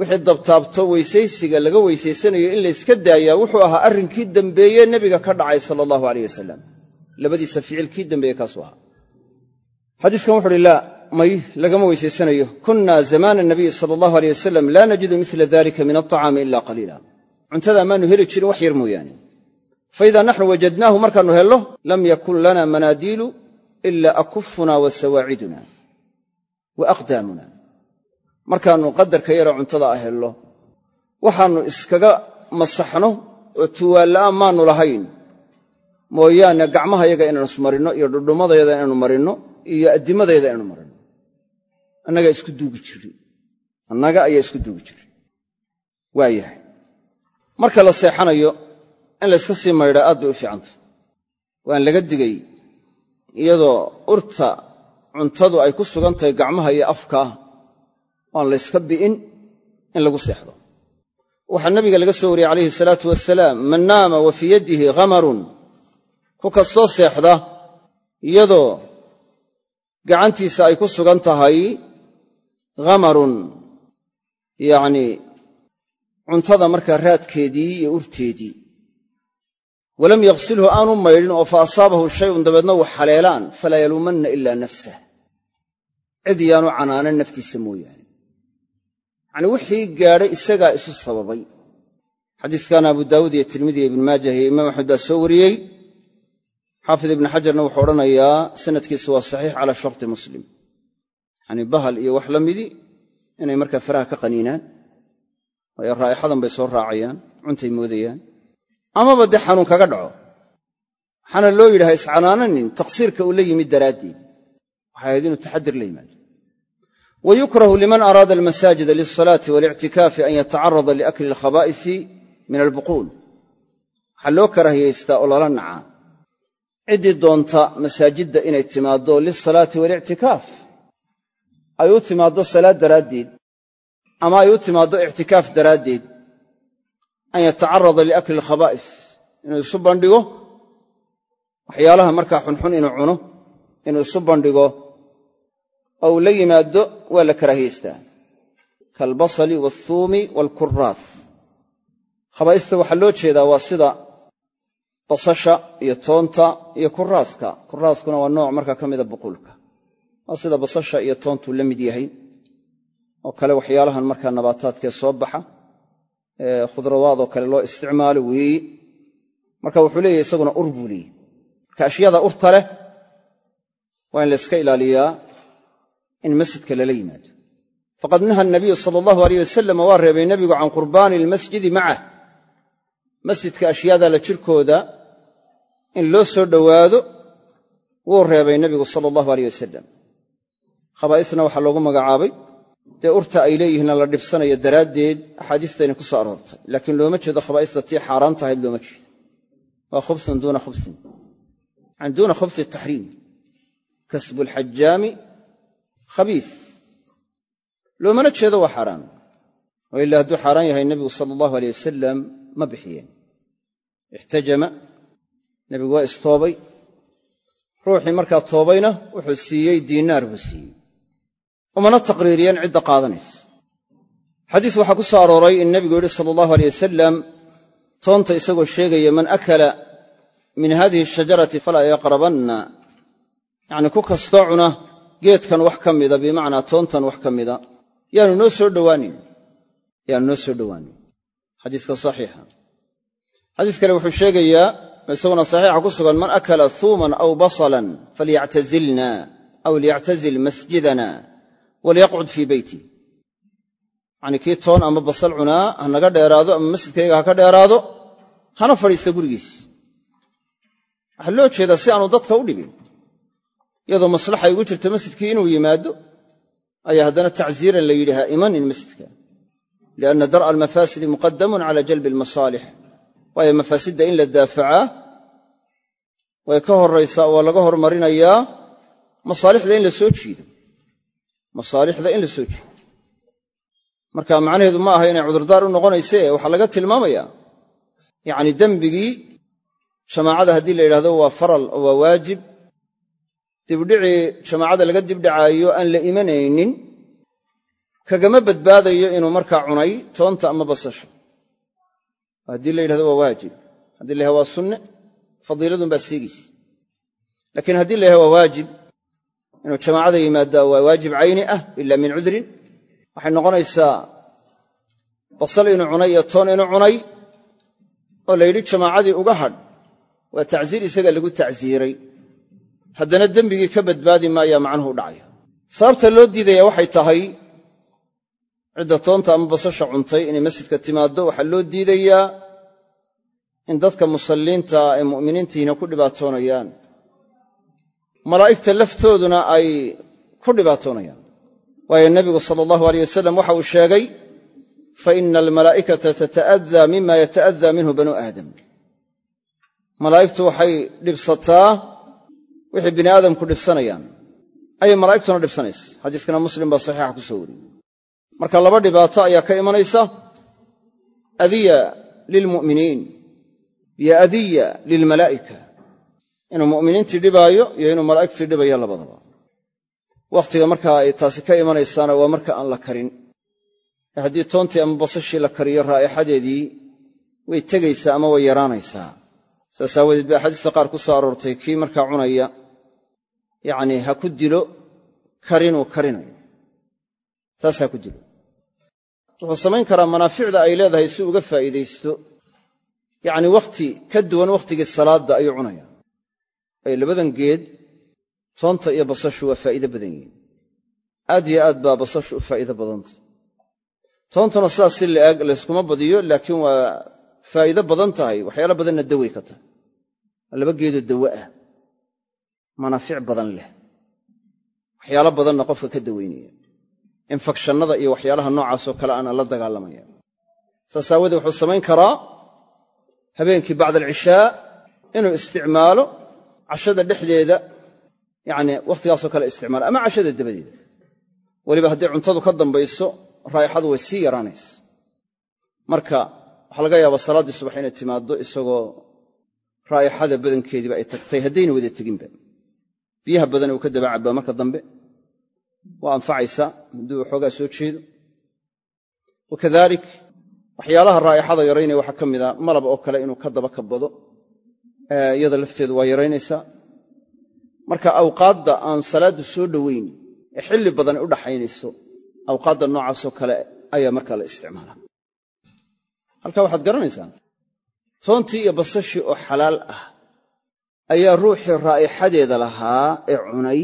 wixii dabtaabto weysaysiga laga weysaysanayo in layska daayaa wuxuu ahaa arrinkii dembeeye nebiga ka dhacay sala allahu aleyh wasalam labadiisa ficil kii kaasuu ahaa. Xadiiskan wuxu uhi laa may lagama weysaysanayo kunna zamaana nabiyi sala allahu aleyh wasalam laa najidu mila dalika min alطacaami ila qaliila cuntadaa maanu heli jirin wax yar mooyaane. Faida naxnu wajadnaahu markaannu hello lam yakun lana manaadiilu ila akufuna wa sawaaciduna wa aqdaamuna. Markaannu qadarka yara cuntada a hello waxaannu iskaga masaxno oo tuwaalla'aan maannu lahayn. Mooyaane gacmahayaga inaanu ismarinno iyo dhudhummadayada inaanu marinno iyo addimadayda inaanu marinno annagaa isku duugi jirri annaga ayaa isku duugi jirri waayahay marka la seexanayo in layska sii maydhaa aad bay u fiicantah waan laga digay iyadoo urta cuntadu ay ku sugan tahay gacmaha iyo afka waan layska bi'in in lagu seexdo. Waxaa nabiga laga soo wariyey calayhi salaatu wasalaam man naama wa fii yaddihi ghamarun ku kastoo seexda iyadoo gacantiisa ay ku sugan tahay ghamarun. Yacnii cuntada markaa raadkeedii iyo urteedii. Walam yaksilhu aanu maydhin oo fa asaabahu shayun dabeedna uu xaleelaan falaa yaluumanna ilaa nafsah cid yaanu canaanan naftiisa mooyaane. Yacnii wixii gaadhay isagaa isu sababay. Xadiiskaana abu daawuud iyo tirmidi ibnu maajah iyo imaam axmed baa soo wariyey. Xaafid ibnu xajarna wuxuu odhanayaa sanadkiisu waa saxiix calaa sharti muslim yacanii bahal iyo wax la midi inay markaa faraha ka qaniinaan waayo raa'ixadan bay soo raacayaan cuntay moodayaan. Amaba dee xanuun kaga dhaco. Waxaana loo yidhaha iscanaananin taqsiirka uu la yimid daraaddeed. Waxay ahayd inuu taxadir la yimaado. Wa yukrahu liman araada almasaajida lilsalaati walictikaafi an yatacarada liakli alkhabaa'isi min albuquul. Waxaa loo karahiyaystaa oo lala nacaa. Ciddii doonta masaajidda inay timaaddo lilsalaati walictikaaf ay u timaaddo salaad daraaddeed ama ay u timaaddo ictikaaf daraaddeed an yatacarada liakli alkhabaa'is inuu isu bandhigo waxyaalaha markaa xunxun inuu cuno inuu isu bandhigo oo uu la yimaado waa la karaahiyaystaa kaalbasali waathuumi waalkuraaf. Khabaa'ista waxaa loo jeedaa waa sida basasha iyo toonta iyo kuraaska kuraaskuna waa nooc markaa ka mida buquulka waa sida basasha iyo toontuu la mid yahay oo kale waxyaalahan markaa nabaataadkee soo baxa khudrawaadoo kale loo isticmaalo weeyi. Marka wuxuu leeyahy isaguna ur buu leeyahy marka ashyaada urta leh waa in layska ilaaliyaa in masjidka lala yimaado. Faqad naha nabiyu sala allahu aleyh wasalam waa reebay nebigu can qurbaani ilmasjidi macah. Masjidka ashyaada la jirkooda in loo soo dhowaado wuu reebay nebigu sala allahu aleyh wasalam khabaa'isna waxaa loogu magacaabay dee urta ay leeyihiinna la dhibsanayo daraaddeed axaadiistayna ku soo aroortay. Laakiin looma jeedo khabaa'ista tii xaaraan tahayd looma jeedo. Waa khubsun duuna khubsin. Yani duuna khubsi taxriim. Kasbu alxajaami khabiis. Loomana jeedo waa xaaraan oo ilaa hadduu xaaraan yahay nebigu sala allahu aleyh wasalam ma bixiyeen. Ixtajama nebigu waa istoobay. Ruuxii markaa toobayna wuxuu siiyey diinaar buu siiyey umana taqriiriyeen cidda qaadanaysa. Xadiis waxaa ku soo arooray in nebigu yidhi sala allahu aleyh wasalam toonta isagoo sheegaya man akala min hadihi ashajarati falaa yaqrabanna. Yacnii ku kastoo cuna geedkan wax ka mida bimacnaa toontan wax ka mida. Yaanu noo soo dhowaanin yaanu noo soo dhowaanin xadiiska saxiixa. Xadiis kale wuxuu sheegayaa isaguna saxiixa ku sugan man akala huuman aw basalan falyactazilna aw liyactazil masjidana walyaqcud fii beyti. Yacnii kii toon ama basal cunaa ha naga dheeraado ama masjidkayga ha ka dheeraado hana fadhiista gurigiis. Waxaa loo jeedaa si aanu dadka u dhibin. Iyadoo maslaxay ugu jirto masjidkii inuu yimaado ayaa haddana tacsiiran la yidhi ha imanin masjidka. Lianna dar'a almafaasidi muqadamun cala jalbi almasaalix. Waayo mafaasidda in la daafacaa way ka horraysaa oo laga hormarinayaa masaalixda in la soo jiido masaalixda in la soo jiido marka macnaheedu ma aha inay cudurdaar u noqonayse waxaa laga tilmaamayaa yacni dembigii jamaacada haddii la yidhahdo waa faral oo waa waajib dibdhicii jamaacada laga dibdhacaayo aan la imanaynin kagama badbaadayo inuu markaa cunay toonta ama basasha haddii la yidhahdo waa waajib haddii la yhahdo waa sunne fadiiladun baa seegaysa laakiin haddii la yhahdo waa waajib inuu jamaacada yimaaddaa waa waajib cayni ah ila min cudrin. Waxay noqonaysaa basal inuu cunay iyo toon inuu cunay oo la yidhi jamaacadii uga hadh waa tacsiir isaga lagu tacsiiray. Haddana dembigii ka badbaadi maayaa macnuhu dhacaya. Sababta loo diidaya waxay tahay cidda toonta ama basasha cuntay inay masjidka timaaddo waxaa loo diidayaa in dadka musalliinta ee mu'miniintiina ku dhibaatoonayaan malaa'igta laftooduna ay ku dhibaatoonayaan. Waayo nebigu sala allahu aleyh wasalam waxa uu sheegay fa ina almalaa'ikata tata'adaa mima yata'adaa minhu banuu aadam. Malaa'igtu waxay dhibsataa wixii bini aadamku dhibsanayaan. Ayay malaa'igtuna dhibsanaysa. Xadiiskana muslim baa saxiixa ku soo wariyey. Marka laba dhibaato ayaa ka imanaysa. Adiya lilmu'miniin iyo adiya lilmalaa'ika inuu mu'miniintii dhibaayo iyo inuu malaa'igtii dhibayo labadaba. Wakhtiga markaa ay taasi ka imanaysaana waa marka aan la karin. Ee haddii toontii ama basashii la kariyo raa'ixadeedii way tegaysaa ama way yaraanaysaa. Saas aawadeed ba axaadiista qaar ku soo aroortay kii markaa cunaya yacnii ha ku dilo karinuu karinayo. Taas ha ku dilo. Wuxuu samayn karaa manaaficda ay leedahay si uga faa'iidaysto. Yacnii wakhti ka duwan wakhtigii salaadda ayuu cunaya ay labadan geed toonta iyo basashu waa faa'iido badan yihiin. Aad yo aad baa basashu u faa'iido badantay toontuna sidaas si la'eg layskuma badiyo laakiin waa faa'iido badan tahay waxyaala badanna dawey ka tahay laba geedoo dawe ah manaafic badan leh. Waxyaalo badanna qofka ka daweynaya infakshannada iyo waxyaalaha noocaasoo kale ana la dagaalamaya. Saas aawoodee wuxuu samayn karaa habeenkii bacda alcishaa inuu isticmaalo cashada dhexdeeda yacni wakhtigaasoo kale isticmaalo ama cashada dabadeeda. Weliba haddii cuntadu ka dambayso raa'ixadu way sii yaraanaysa. Marka waxaa laga yaabaa salaaddii subax inay timaaddo isagoo raa'ixada badankeediiba ay tagtay haddayna wada teginba. Biyaha badan uu ka daba cabbaa marka dambe. Waa anfacaysaa hadduu waxoogaa soo jeedo. Wakadalik waxyaalaha raa'ixada yaraynaya waxaa ka mida malab oo kale inuu ka daba kabado iyada lafteedu waa yaraynaysaa marka awqaadda aan salaaddu soo dhowayn ee xilli badan u dhaxaynayso awqaadda noocaasoo kale ayaa markaa la isticmaalaa. Halkaa waxaad garanaysaa toontii iyo basashii oo xalaal ah ayaa ruuxii raa'ixadeeda lahaa ee cunay.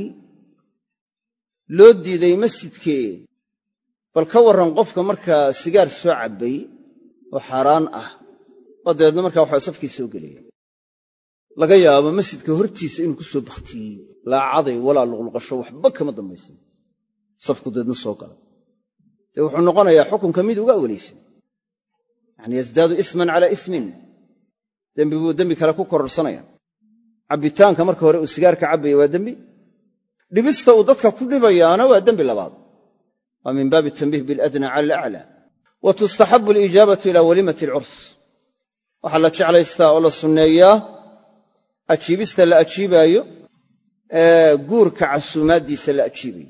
Loo diiday masjidkee bal ka warran qofka markaa sigaar soo cabbay oo xaaraan ah oo dabeedna markaa waxaa safkii soo gelaya laga yaabo masjidka hortiisa inuu ku soo bakhtiyey. Laacaday walaa luqluqasho waxba kama dambaysan. Safku dabeedna soo gala dee wuxuu noqonayaa xukunka mid uga awlaysan yacni yasdaadu isman calaa ismin. Dembi buu dembi kale ku kororsanaya. Cabbitaanka marka hore uu sigaarka cabbaya waa dembi. Dhibista uu dadka ku dhibayaana waa dembi labaad. Waa min baabi tanbiih biladna cala alaclaa wa tustaxabu aliijaabatu ilaa walimati alcurs. Waxaa la jeclaystaa oo la sunneeyaa ajiibista la ajiibaayo guurka casuumaaddiisa la ajiibayo.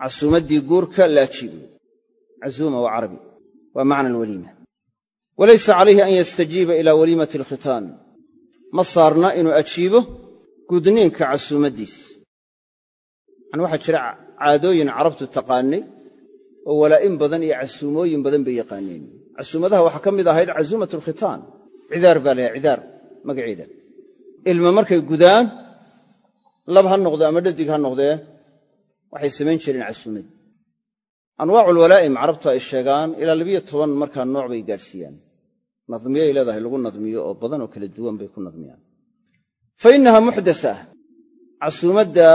Casuumaddii guurka la ajiibayo. Cazuuma waa carabi waa macna alwaliima. Walaysa calayhi an yastajiiba ilaa waliimati alkhitaan. Ma saarna inuu ajiibo gudniinka casuumaddiisa yani waxaa jira caadooyin carabtu taqaanay oo walaa'in badan iyo casuumooyin badan bay yaqaaneen. Casuumadaha waxaa ka mid ahayd casuumat alkhitaan cidaar baa layahay cidaar magaceeda ilma markay gudaan lab ha noqde ama dhadig ha noqdee waxay samayn jireen casuumad. Anwaacul walaa'im carabtu ay sheegaan ilaa labiyo toban markaa nooc bay gaadhsiiyaan. Nadmiyay leedahay lagu nadmiyo oo badan oo kala duwan bay ku nadmiyaan. Fa innaha muxdatha casuumadda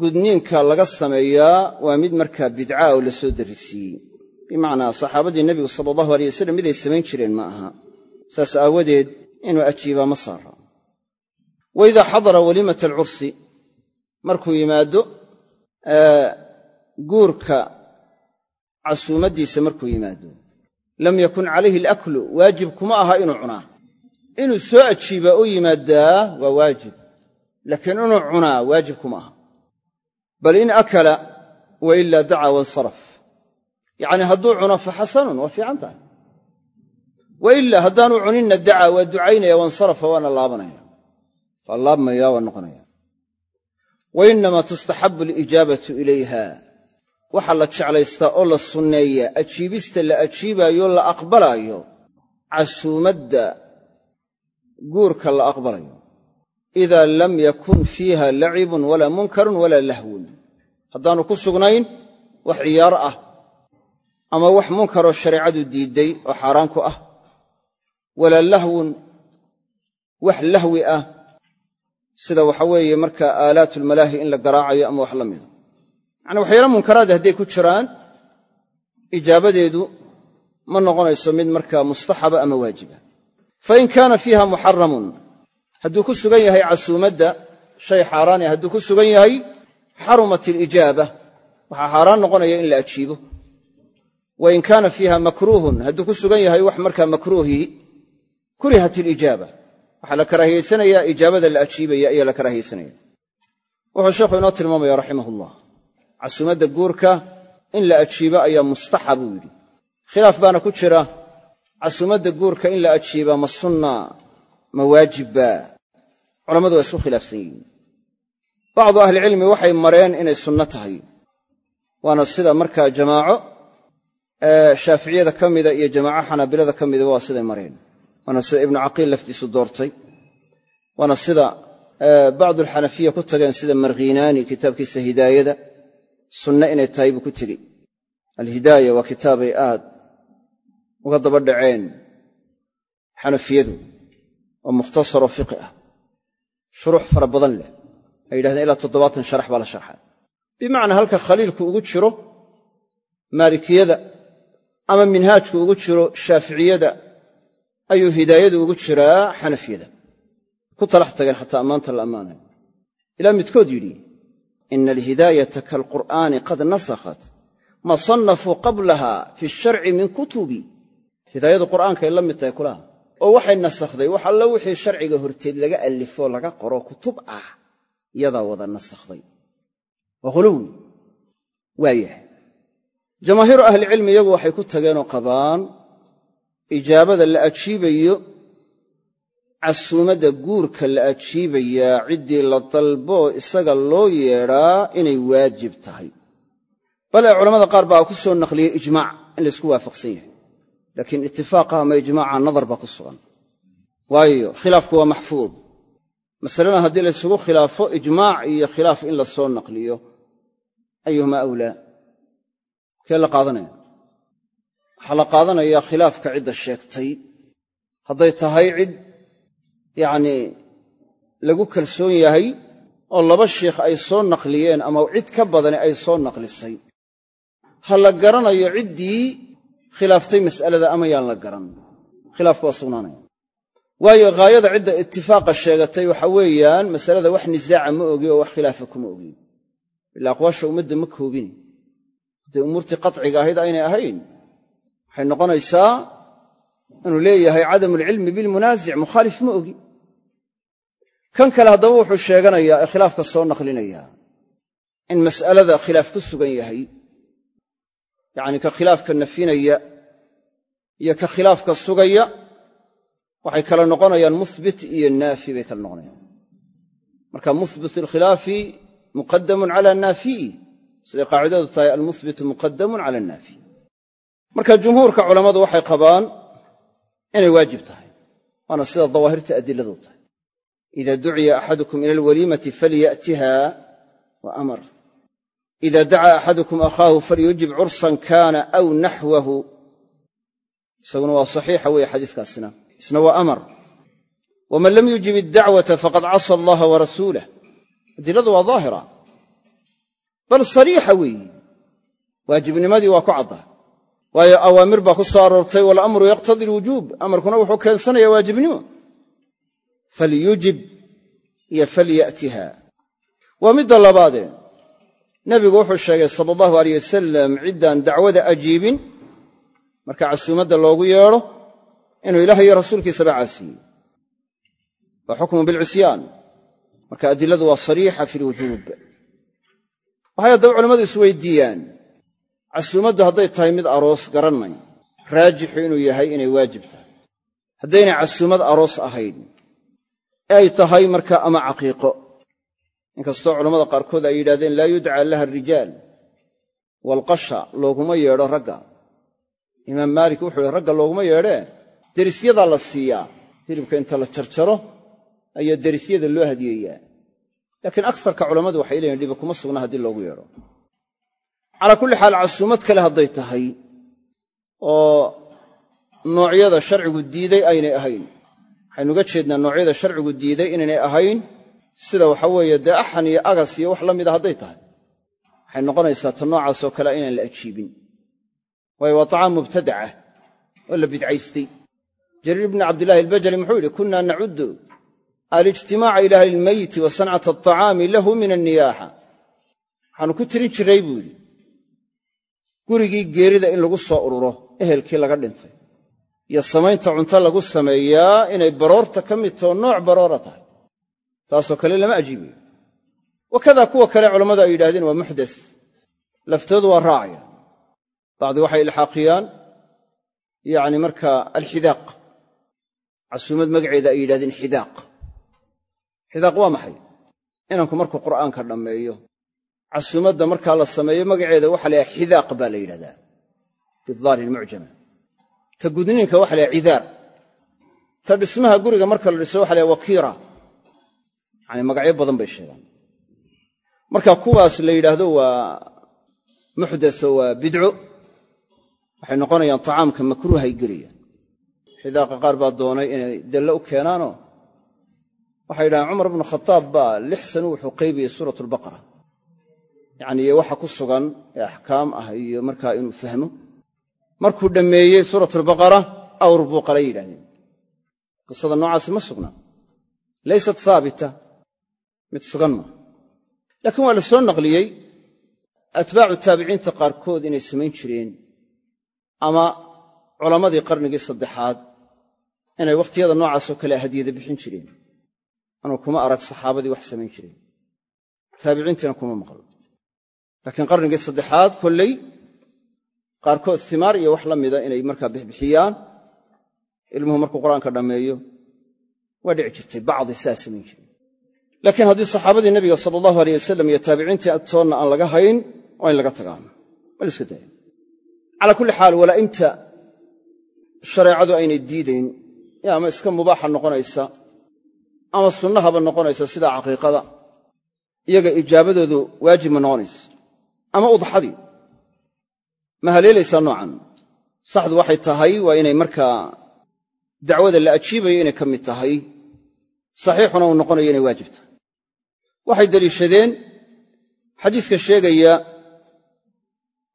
gudniinka laga sameeyaa waa mid markaa bidcaa oo la soo darrisiiyey. Bimacnaa saxaabadii nebigu sala allahu aleyh wasalam miday samayn jireen ma aha. Saas aawadeed inuu ajiibaa ma saara wa idaa xadara waliimata alcursi markuu yimaaddo guurka casuumaddiisa markuu yimaado. Lam yakun calayhi alaklu waajib kuma aha inuu cunaa. Inuu soo ajiibaa u yimaaddaa waa waajib. Laakiin inuu cunaa waajib kuma aha. Bal in akala wa ilaa dacaa wansaraf. Yacnii hadduu cuno fa xasanun waa fiican tahay. Wa ilaa haddaanu cuninna dacaa waa ducaynaya wansarafa waana laabanaya waa laabmaya waa noqonaya. Wa innamaa tustaxabu alijaabatu ilayha. Waxaa la jeclaystaa oo la sunneeyaa ajiibista la ajiibaayo la aqbalaayo casuumadda guurka la aqbalayo idaa lam yakun fiiha lacibun walaa munkarun walaa lahwun. Haddaanu ku sugnayn wax ciyaaro ah ama wax munkaroo shareecadu diidday oo xaaraan ku ah. Walaa lahwun wax lahwi ah sida waxa weeye markaa aalaatulmalaahi in la garaacayo ama wax la mida yacani waxyaala munkaraada hadday ku jiraan ijaabadeedu ma noqonayso mid markaa mustaxaba ama waajiba. Fa in kaana fiiha muxaramun hadduu ku sugan yahay casuumadda shay xaaraani hadduu ku sugan yahay xarumat alijaaba waxaa xaaraan noqonaya in la ajiibo. Wa in kaana fiiha makruuhun hadduu ku sugan yahay wax markaa makruuhii kurihat ilijaaba waxaa la karaahiyaysanayaa ijaabada la ajiibaya ayaa la karaahiyaysanaya wuxuu sheekhu inoo tilmaamaya raximah ullah casuumadda guurka in la ajiibo ayaa mustaxab buu yidhi. Khilaaf baana ku jira casuumadda guurka in la ajiibaa ma sunna ma waajibba. Culammadu waa isku khilaafsan yihiin. Bacdu ahlicilmi waxay mareen inay sunno tahay. Waana sida markaa jamaaco shaaficiyada ka mida iyo jamaaco xanaabilada ka midaba waa siday mareen waana sida ibnu caqiil laftiisu doortay. Waana sida bacdulxanafiya ku tageen sida markhiinaani kitaabkiisa hidaayada sunne inay tahay buu ku tegey. Alhidaaya waa kitaabay aad uga daba dhaceen xanafiyadu oo mukhtasaroo fiqi ah. Shuruux fara badan leh. Ay yidhahdeen ilaa toddobaatan sharax baa la sharxay. Bimacnaa halka khaliilku ugu jiro maalikiyada ama minhaajku ugu jiro shaaficiyada ayuu hidaayadu ugu jiraa xanafiyada. Ku talax tageen xataa ammaanta la ammaanayo ilaa midkood yidhi ina alhidaayata kaalqur'aani qad nasakhat ma sannafuu qablaha fi sharci min kutubi. Hidaayadu qur'aankay la mid tahay kulaha. Oo waxay nasakhday wax allo wixii sharciga horteed laga allifoo laga qoro kutub ah yadaa wada nasakhday waa waayahay. Jamaahiiru ahlicilmi iyagu waxay ku tageenoo qabaan ijaabada la ajiibayo casuumadda guurka la ajiibayaa ciddii la dalbo isaga loo yeedhaa inay waajib tahay. Bale culamada qaar baa ku soo naqliyey ijmaac in laysku waafaqsan yahay. Laakiin itifaaqa ama ijmaaca nadar baa ku sugan. Waayo khilaafku waa maxfuud masalena haddii laysugu khilaafo ijmaac iyo khilaaf in la soo naqliyo ayuhuma awlaa? Kee la qaadanaya waxaa la qaadanayaa khilaafka cidda sheegtay. Hadday tahay cid yacnii lagu kalsoon yahay oo laba sheikh ay soo naqliyeen ama cid ka badani ay soo naqlisay. Ha la garanayo ciddii khilaaftay mas'alada ama yaan la garan. Khilaafku waa sugnaanaya. Waayo ghaayada cidda itifaaqa sheegatay waxa weeyaan masalada wax nisaaca ma ogi oo wax khilaafa kuma ogin ila aqwaasha ummadda ma koobin hadday umuurtii qatciga ahayd aynay ahayn waxay noqonaysaa inuu leeyahay cadamulcilmi bilmunaasic mukhaalif ma ogi. Kan kale haddaba wuxuu sheeganayaa ee khilaafka soo naqlinayaa in mas'alada khilaaf ku sugan yahay. Yacni ka khilaafka nafinaya iyo ka khilaafka sugaya waxay kala noqonayaan muhbit iyo naafi bay kala noqonayaan. Marka muhbit alkhilaafi muqadamun cala naafiyi siday qaacidadu tahay almuhbitu muqadamun cala annaafiy marka jumhuurka culammadu waxay qabaan inay waajib tahay waana sida dawaahirta adiladu tahay. Ida duciya axadukum ila alwaliimati falya'tiha wa amar. Ida dacaa axadukum akhaahu falyujib cursan kaana aw naxwahu isaguna waa saxiixa weeye xadiiskaasina. Isna waa amar. Waman lam yujib iddacwata faqad casa allaha wa rasuulah adiladu waa daahira. Bal sariixa weeyi waajibnimadii waa ku caddaa waayo awaamir baa ku soo aroortay walamru yaqtadii alwujuub. Amarkuna wuxuu keensanayaa waajibnimo. Falyujib iyo falya'tiha. Waa midda labaadee nebigu wuxuu sheegay sala allahu aleyh wasalam ciddaan dacwada ajiibin. Marka casuumadda loogu yeedho inuu ilaah iyo rasuulkiisaba caasiyey waa xukmu bilcisyaan. Marka adiladu waa sariixa fi lwujuub waxay haddaba culammadu isweydiiyaan casuumaddu hadday tahay mid aroos garannay raajixu inuu yahay inay waajib tahay. Haddaynay casuumad aroos ahayn ee ay tahay markaa ama caqiiqo. Inkastoo culammada qaarkood ay yidhahdeen laa yudcaa laha arijaal waalqasha looguma yeedho ragga. Imaam maalik wuxuu ragga looguma yeedhee? Derisyadaa la siiyaa hilibka inta la jarjaro ayaa derisyada loo hadiyeeyaa. Laakiin aksarka culammadu waxay leeyihiin dhibi kuma sugna haddii loogu yeedho calaa kulli xaal casuumad kale hadday tahay oo noocyada sharcigu diiday aynay ahayn. Waxaynuga jeednaa noocyada sharcigu diiday inaynay ahayn sida waxa weeye dee axan iyo agas iyo wax la mida hadday tahay. Waxay noqonaysaa ta noocaasoo kale inaan la ajiibin. Waayo waa tacaam mubtadacah oo la bidcaystay. Jariir bni cabdillahi albajali muxuu yidhi kunna nacuddu alijtimaaca ila ahli ilmeyti wa sancata alطacaami lahu min anniyaaxa. Waxaanu ku tirin jirray buu yidhi gurigii geerida in lagu soo ururo ehelkii laga dhintay. Iyo samaynta cunto lagu sameeyaa inay baroorta ka mid too nooc baroora tahay. Taasoo kale lama ajiibayo wakadaa kuwa kale culammadu ay yidhahdeen waa muxdas. Laftoodu waa raacaya bacdi waxay ilxaaqiyaan. Yacni markaa alxidaaq. Casuumad magaceeda ay yidhahdeen xidaaq. Xidaaq waa maxay? Inanku markuu qur'aanka dhammeeyo casuumadda markaa la sameeyo magaceeda waxa la yhaha xidaaq baa la yidhahdaa bidaali lmucjama ta gudniinka waxa la yhaha cidaar. Ta dhismaha guriga marka la dhiso waxa la yhaha wakiira. Yacani magacyo badan bay sheegaan. Marka kuwaas la yidhaahdo waa muxdaso waa bidco. Waxay noqonayaan tacaamka makruuhay gelayaan. Xidaaqa qaar baa doonay inay dallo u keenaanoo. Waxay yidhahdeen cumar bnu khataab baa lix sano wuxuu qaybiyey suurat albaqara yacnii waxa ku sugan ee axkaam ah iyo markaa inuu fahmo. Markuu dhammeeyey suuratulbaqara awr buu qalay yidhahdeen qisada noocaasi ma sugna. Laysat haabita mid sugan maa laakiin waa la soo naqliyey atbaacu taabiciinta qaarkood inay samayn jireen ama culammadii qarnigii saddexaad inay wakhtiyada noocaasoo kale hadiyada bixin jireen. Anuu kuma arag saxaabadii wax samayn jireen. Taabiciintiina kuma maqlo laakiin qarnigii saddexaad kolley qaarkood simaar iyo wax la mida inay markaa bixbixiyaan ilmuhu markuu qur'aanka dhammeeyo waa dhici jirtay bacdi saa samayn jireen laakiin haddii saxaabadii nebiga sala allahu aleyh wasalam iyo taabiciintii agtoonna aan laga hayn waa in laga tagaan waa la iska daaya calaa kulli xaal walaa'imta shareecadu aynay diidayn ama iska mubaaxa noqonaysa ama sunnahaba noqonaysa sida caqiiqada iyaga ijaabadoodu waajib ma noqonaysa ama udxadii ma haleelaysaa noocan? Saxdu waxay tahay waa inay markaa dacwada la ajiibayo inay ka mid tahay. Saxiixuna uu noqonayo inay waajib tahay. Waxay deliishadeen xadiiska sheegaya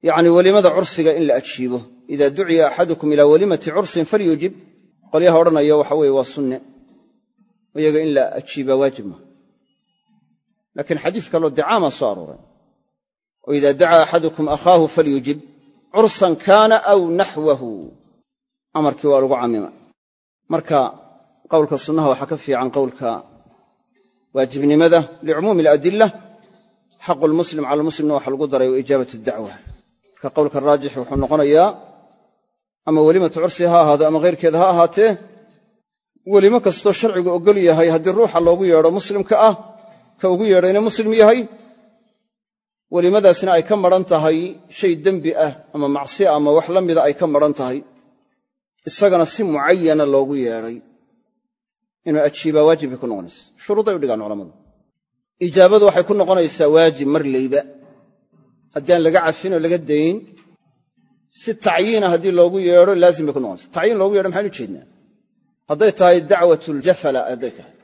yacni welimada cursiga in la ajiibo. Ida duciya axadukum ilaa walimati cursin falyujib. Qolyaha odhanaya waxa weeye waa sunne. Iyaga in la ajiibaa waajib maaha laakiin xadiis kaloo dicaamaa soo arooray oo ida dacaa axadukum akhaahu falyujib cursan kaana aw naxwahu. Amarkii waa lagu camima marka qowlka sunnaha waxaa ka fiican qowlka waajibnimada licumuumi aladila xaqu lmuslim cala lmuslimna waxa lagu daray wa ijaabat dacwa. Marka qowlka raajix wuxuu noqonayaa ama welimatu cursi ha ahaado ama khayrkeeda ha ahaatee welimo kastoo sharcigu oggol yahay haddii ruuxa loogu yeedho muslimka ah ka ugu yeedhayna muslim yahay welimadaasna ay ka maran tahay shay dembi ah ama macsi ama wax la mida ay ka maran tahay. Isagana si mucayana loogu yeedhay inuu ajiibaa waajib bay ku noqonaysa shuruuday u dhigaan culamadu. Ijaabadu waxay ku noqonaysaa waajib mar leyba. Haddii aan laga cafin oo laga dayn si tacyiina haddii loogu yeedho laazim bay ku noqonaysa tacyiin loogu yeedho maxaan u jeednaa? Hadday tahay dacwatuljafala hadday tahay.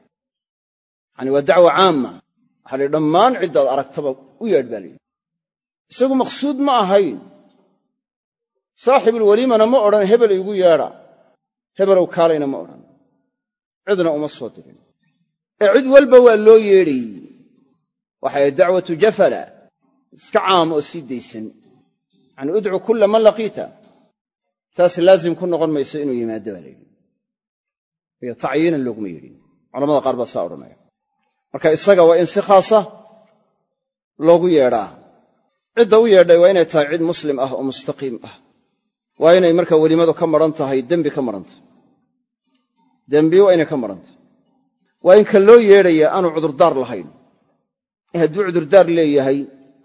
Yani waa dacwa caama. Waxaa lahi dhammaan ciddaad aragtaba u yeedh baa layidhi isagu maqsuud ma ahayn. Saaxibulweliimana ma odhan hebel igu yeedha. Hebelow kaalayna ma odhan. Cidna uma soo dirin. Ee cid walba waa loo yeedhayey waxay dacwatu jafala iska caam oo sii daysan. Yani udcu kulla man laqiita. Taas laazim ku noqon mayso inuu yimaado baa layidhi iyo tacyiinan looguma yeedhin. Culamada qaar baa saa odhanaya. Marka isaga waa in si khaasa loogu yeedhaa cidda u yeedhay waa inay tahay cid muslim ah oo mustaqiim ah. Waa inay marka welimadu ka maran tahay dembi ka marantah dembi waa inay ka marantahay waa in ka loo yeedhaya aanu cudurdaar lahayn. Ee hadduu cudurdaar leeyahay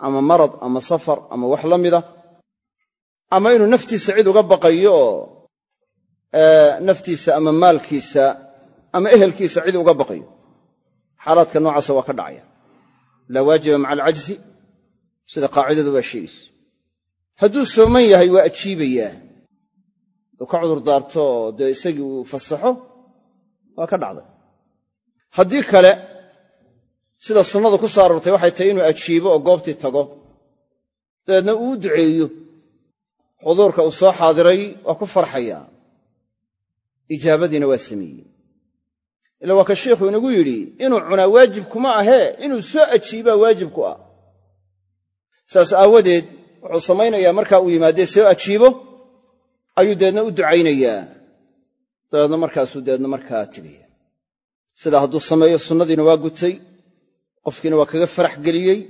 ama marad ama safar ama wax la mida ama inuu naftiisa cid uga baqayo oo naftiisa ama maalkiisa ama ehelkiisa cid uga baqayo xaalaadka noocaasa waa ka dhacaya laa waajiba maca alcajzi sida qaacidadu baa sheegaysa hadduu sooman yahay waa ajiibayaa. Hadduu ka cudurdaarto oo dee isagii uu fasaxo waa ka dhacday. Haddii kale sida sunnadu ku soo aroortay waxay tahay inuu ajiibo oo goobtii tago. Dabeedna uu duceeyo. Xuduurka uu soo xaadiray waa ku farxayaa. Ijaabadiina waa sameeyey ila waa ka sheikhu inagu yidhi inuu cunaa waajib kuma ahee inuu soo ajiibaa waajib ku ah. Saas aawadeed wuxuu samaynayaa markaa uu yimaadee soo ajiibo ayuu dabeedna u ducaynayaa. Dabeedna markaasuu dabeedna markaa tegaya sidaa hadduu sameeyo sunnadiina waa gutay qofkiina waa kaga farax geliyey.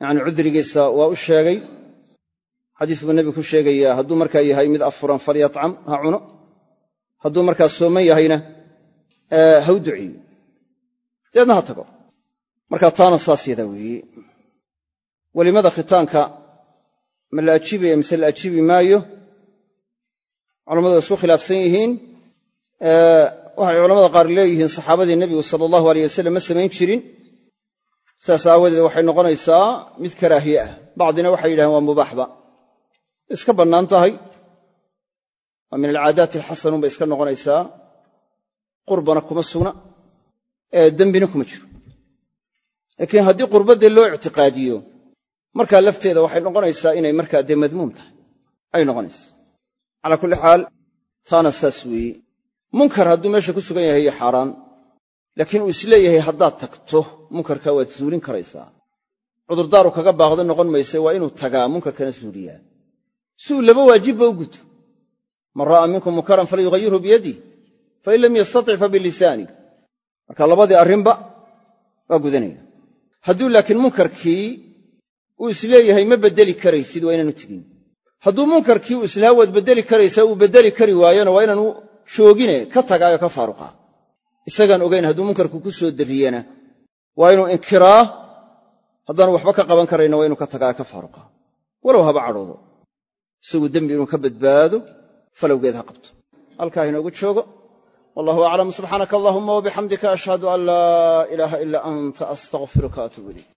Yacni cudrigiisa waa u sheegay. Xadiis buu nebigu ku sheegayaa hadduu markaa yahay mid afuran falyatcam ha cuno. Hadduu markaa sooman yahayna ha u duceeyo ha tago. Marka taana saas yadaa weeye welimada khitaanka ma la ajiibaya mise la ajiibi maayo? Culammadu waa isku khilaafsan yihiin. Waxay culamada qaar leeyihiin saxaabadii nebigu sala allahu aleyh wasalam ma samayn jirin. Saas aawadeed waxay noqonaysaa mid karaahiye ah. Bacdina waxay yidhahdeen waa mubaaxba. Iska bannaan tahay. Waa min alcaadaati alxasanuun bay iska noqonaysaa qurbana kuma sugna ee dembina kuma jiro. Laakiin haddii qurbadee loo ictiqaadiyo markaa lafteeda waxay noqonaysaa inay markaa dee madmuum tahay. Ay noqonaysaa. Calaa kulli xaal taana saas weeye. Munkar hadduu meesha ku sugan yahay iyo xaaraan laakiin uu is leeyahay haddaad tagto munkarkaa waad suulin karaysaa. Cudurdaaru kaga baaqdo noqon mayse waa inuu tagaa munkarkana suuliyaa si uu laba waajibba u guto. Man ra'aa minkum munkaran falyughayirhu biyadih fain lam yastatic fa bilisaani marka labadii arrinba waa gudanaya. Hadduu laakiin munkarkii uu is leeyahay ma beddeli karaysid waa inaanu tegin. Hadduu munkarkii uu islaha waad beddeli karaysaa uu beddeli kari waayona waa inaanu shoogine ka tagaayo ka faaruqaa. Isagaan ogayn hadduu munkarku ku soo darriyana waa inuu inkiraa haddaanu waxba ka qaban karayna waa inuu ka tagaayo ka faaruqaa. Walow haba cadhoodo. Isagu dembi inuu ka badbaado falowgeed ha qabto. Halkaa inoogu joogo wallahu aclam subxaanaka allahuma wabixamdika ashhadu an laa ilaaha ilaa anta astaqfiruka atuub ilayk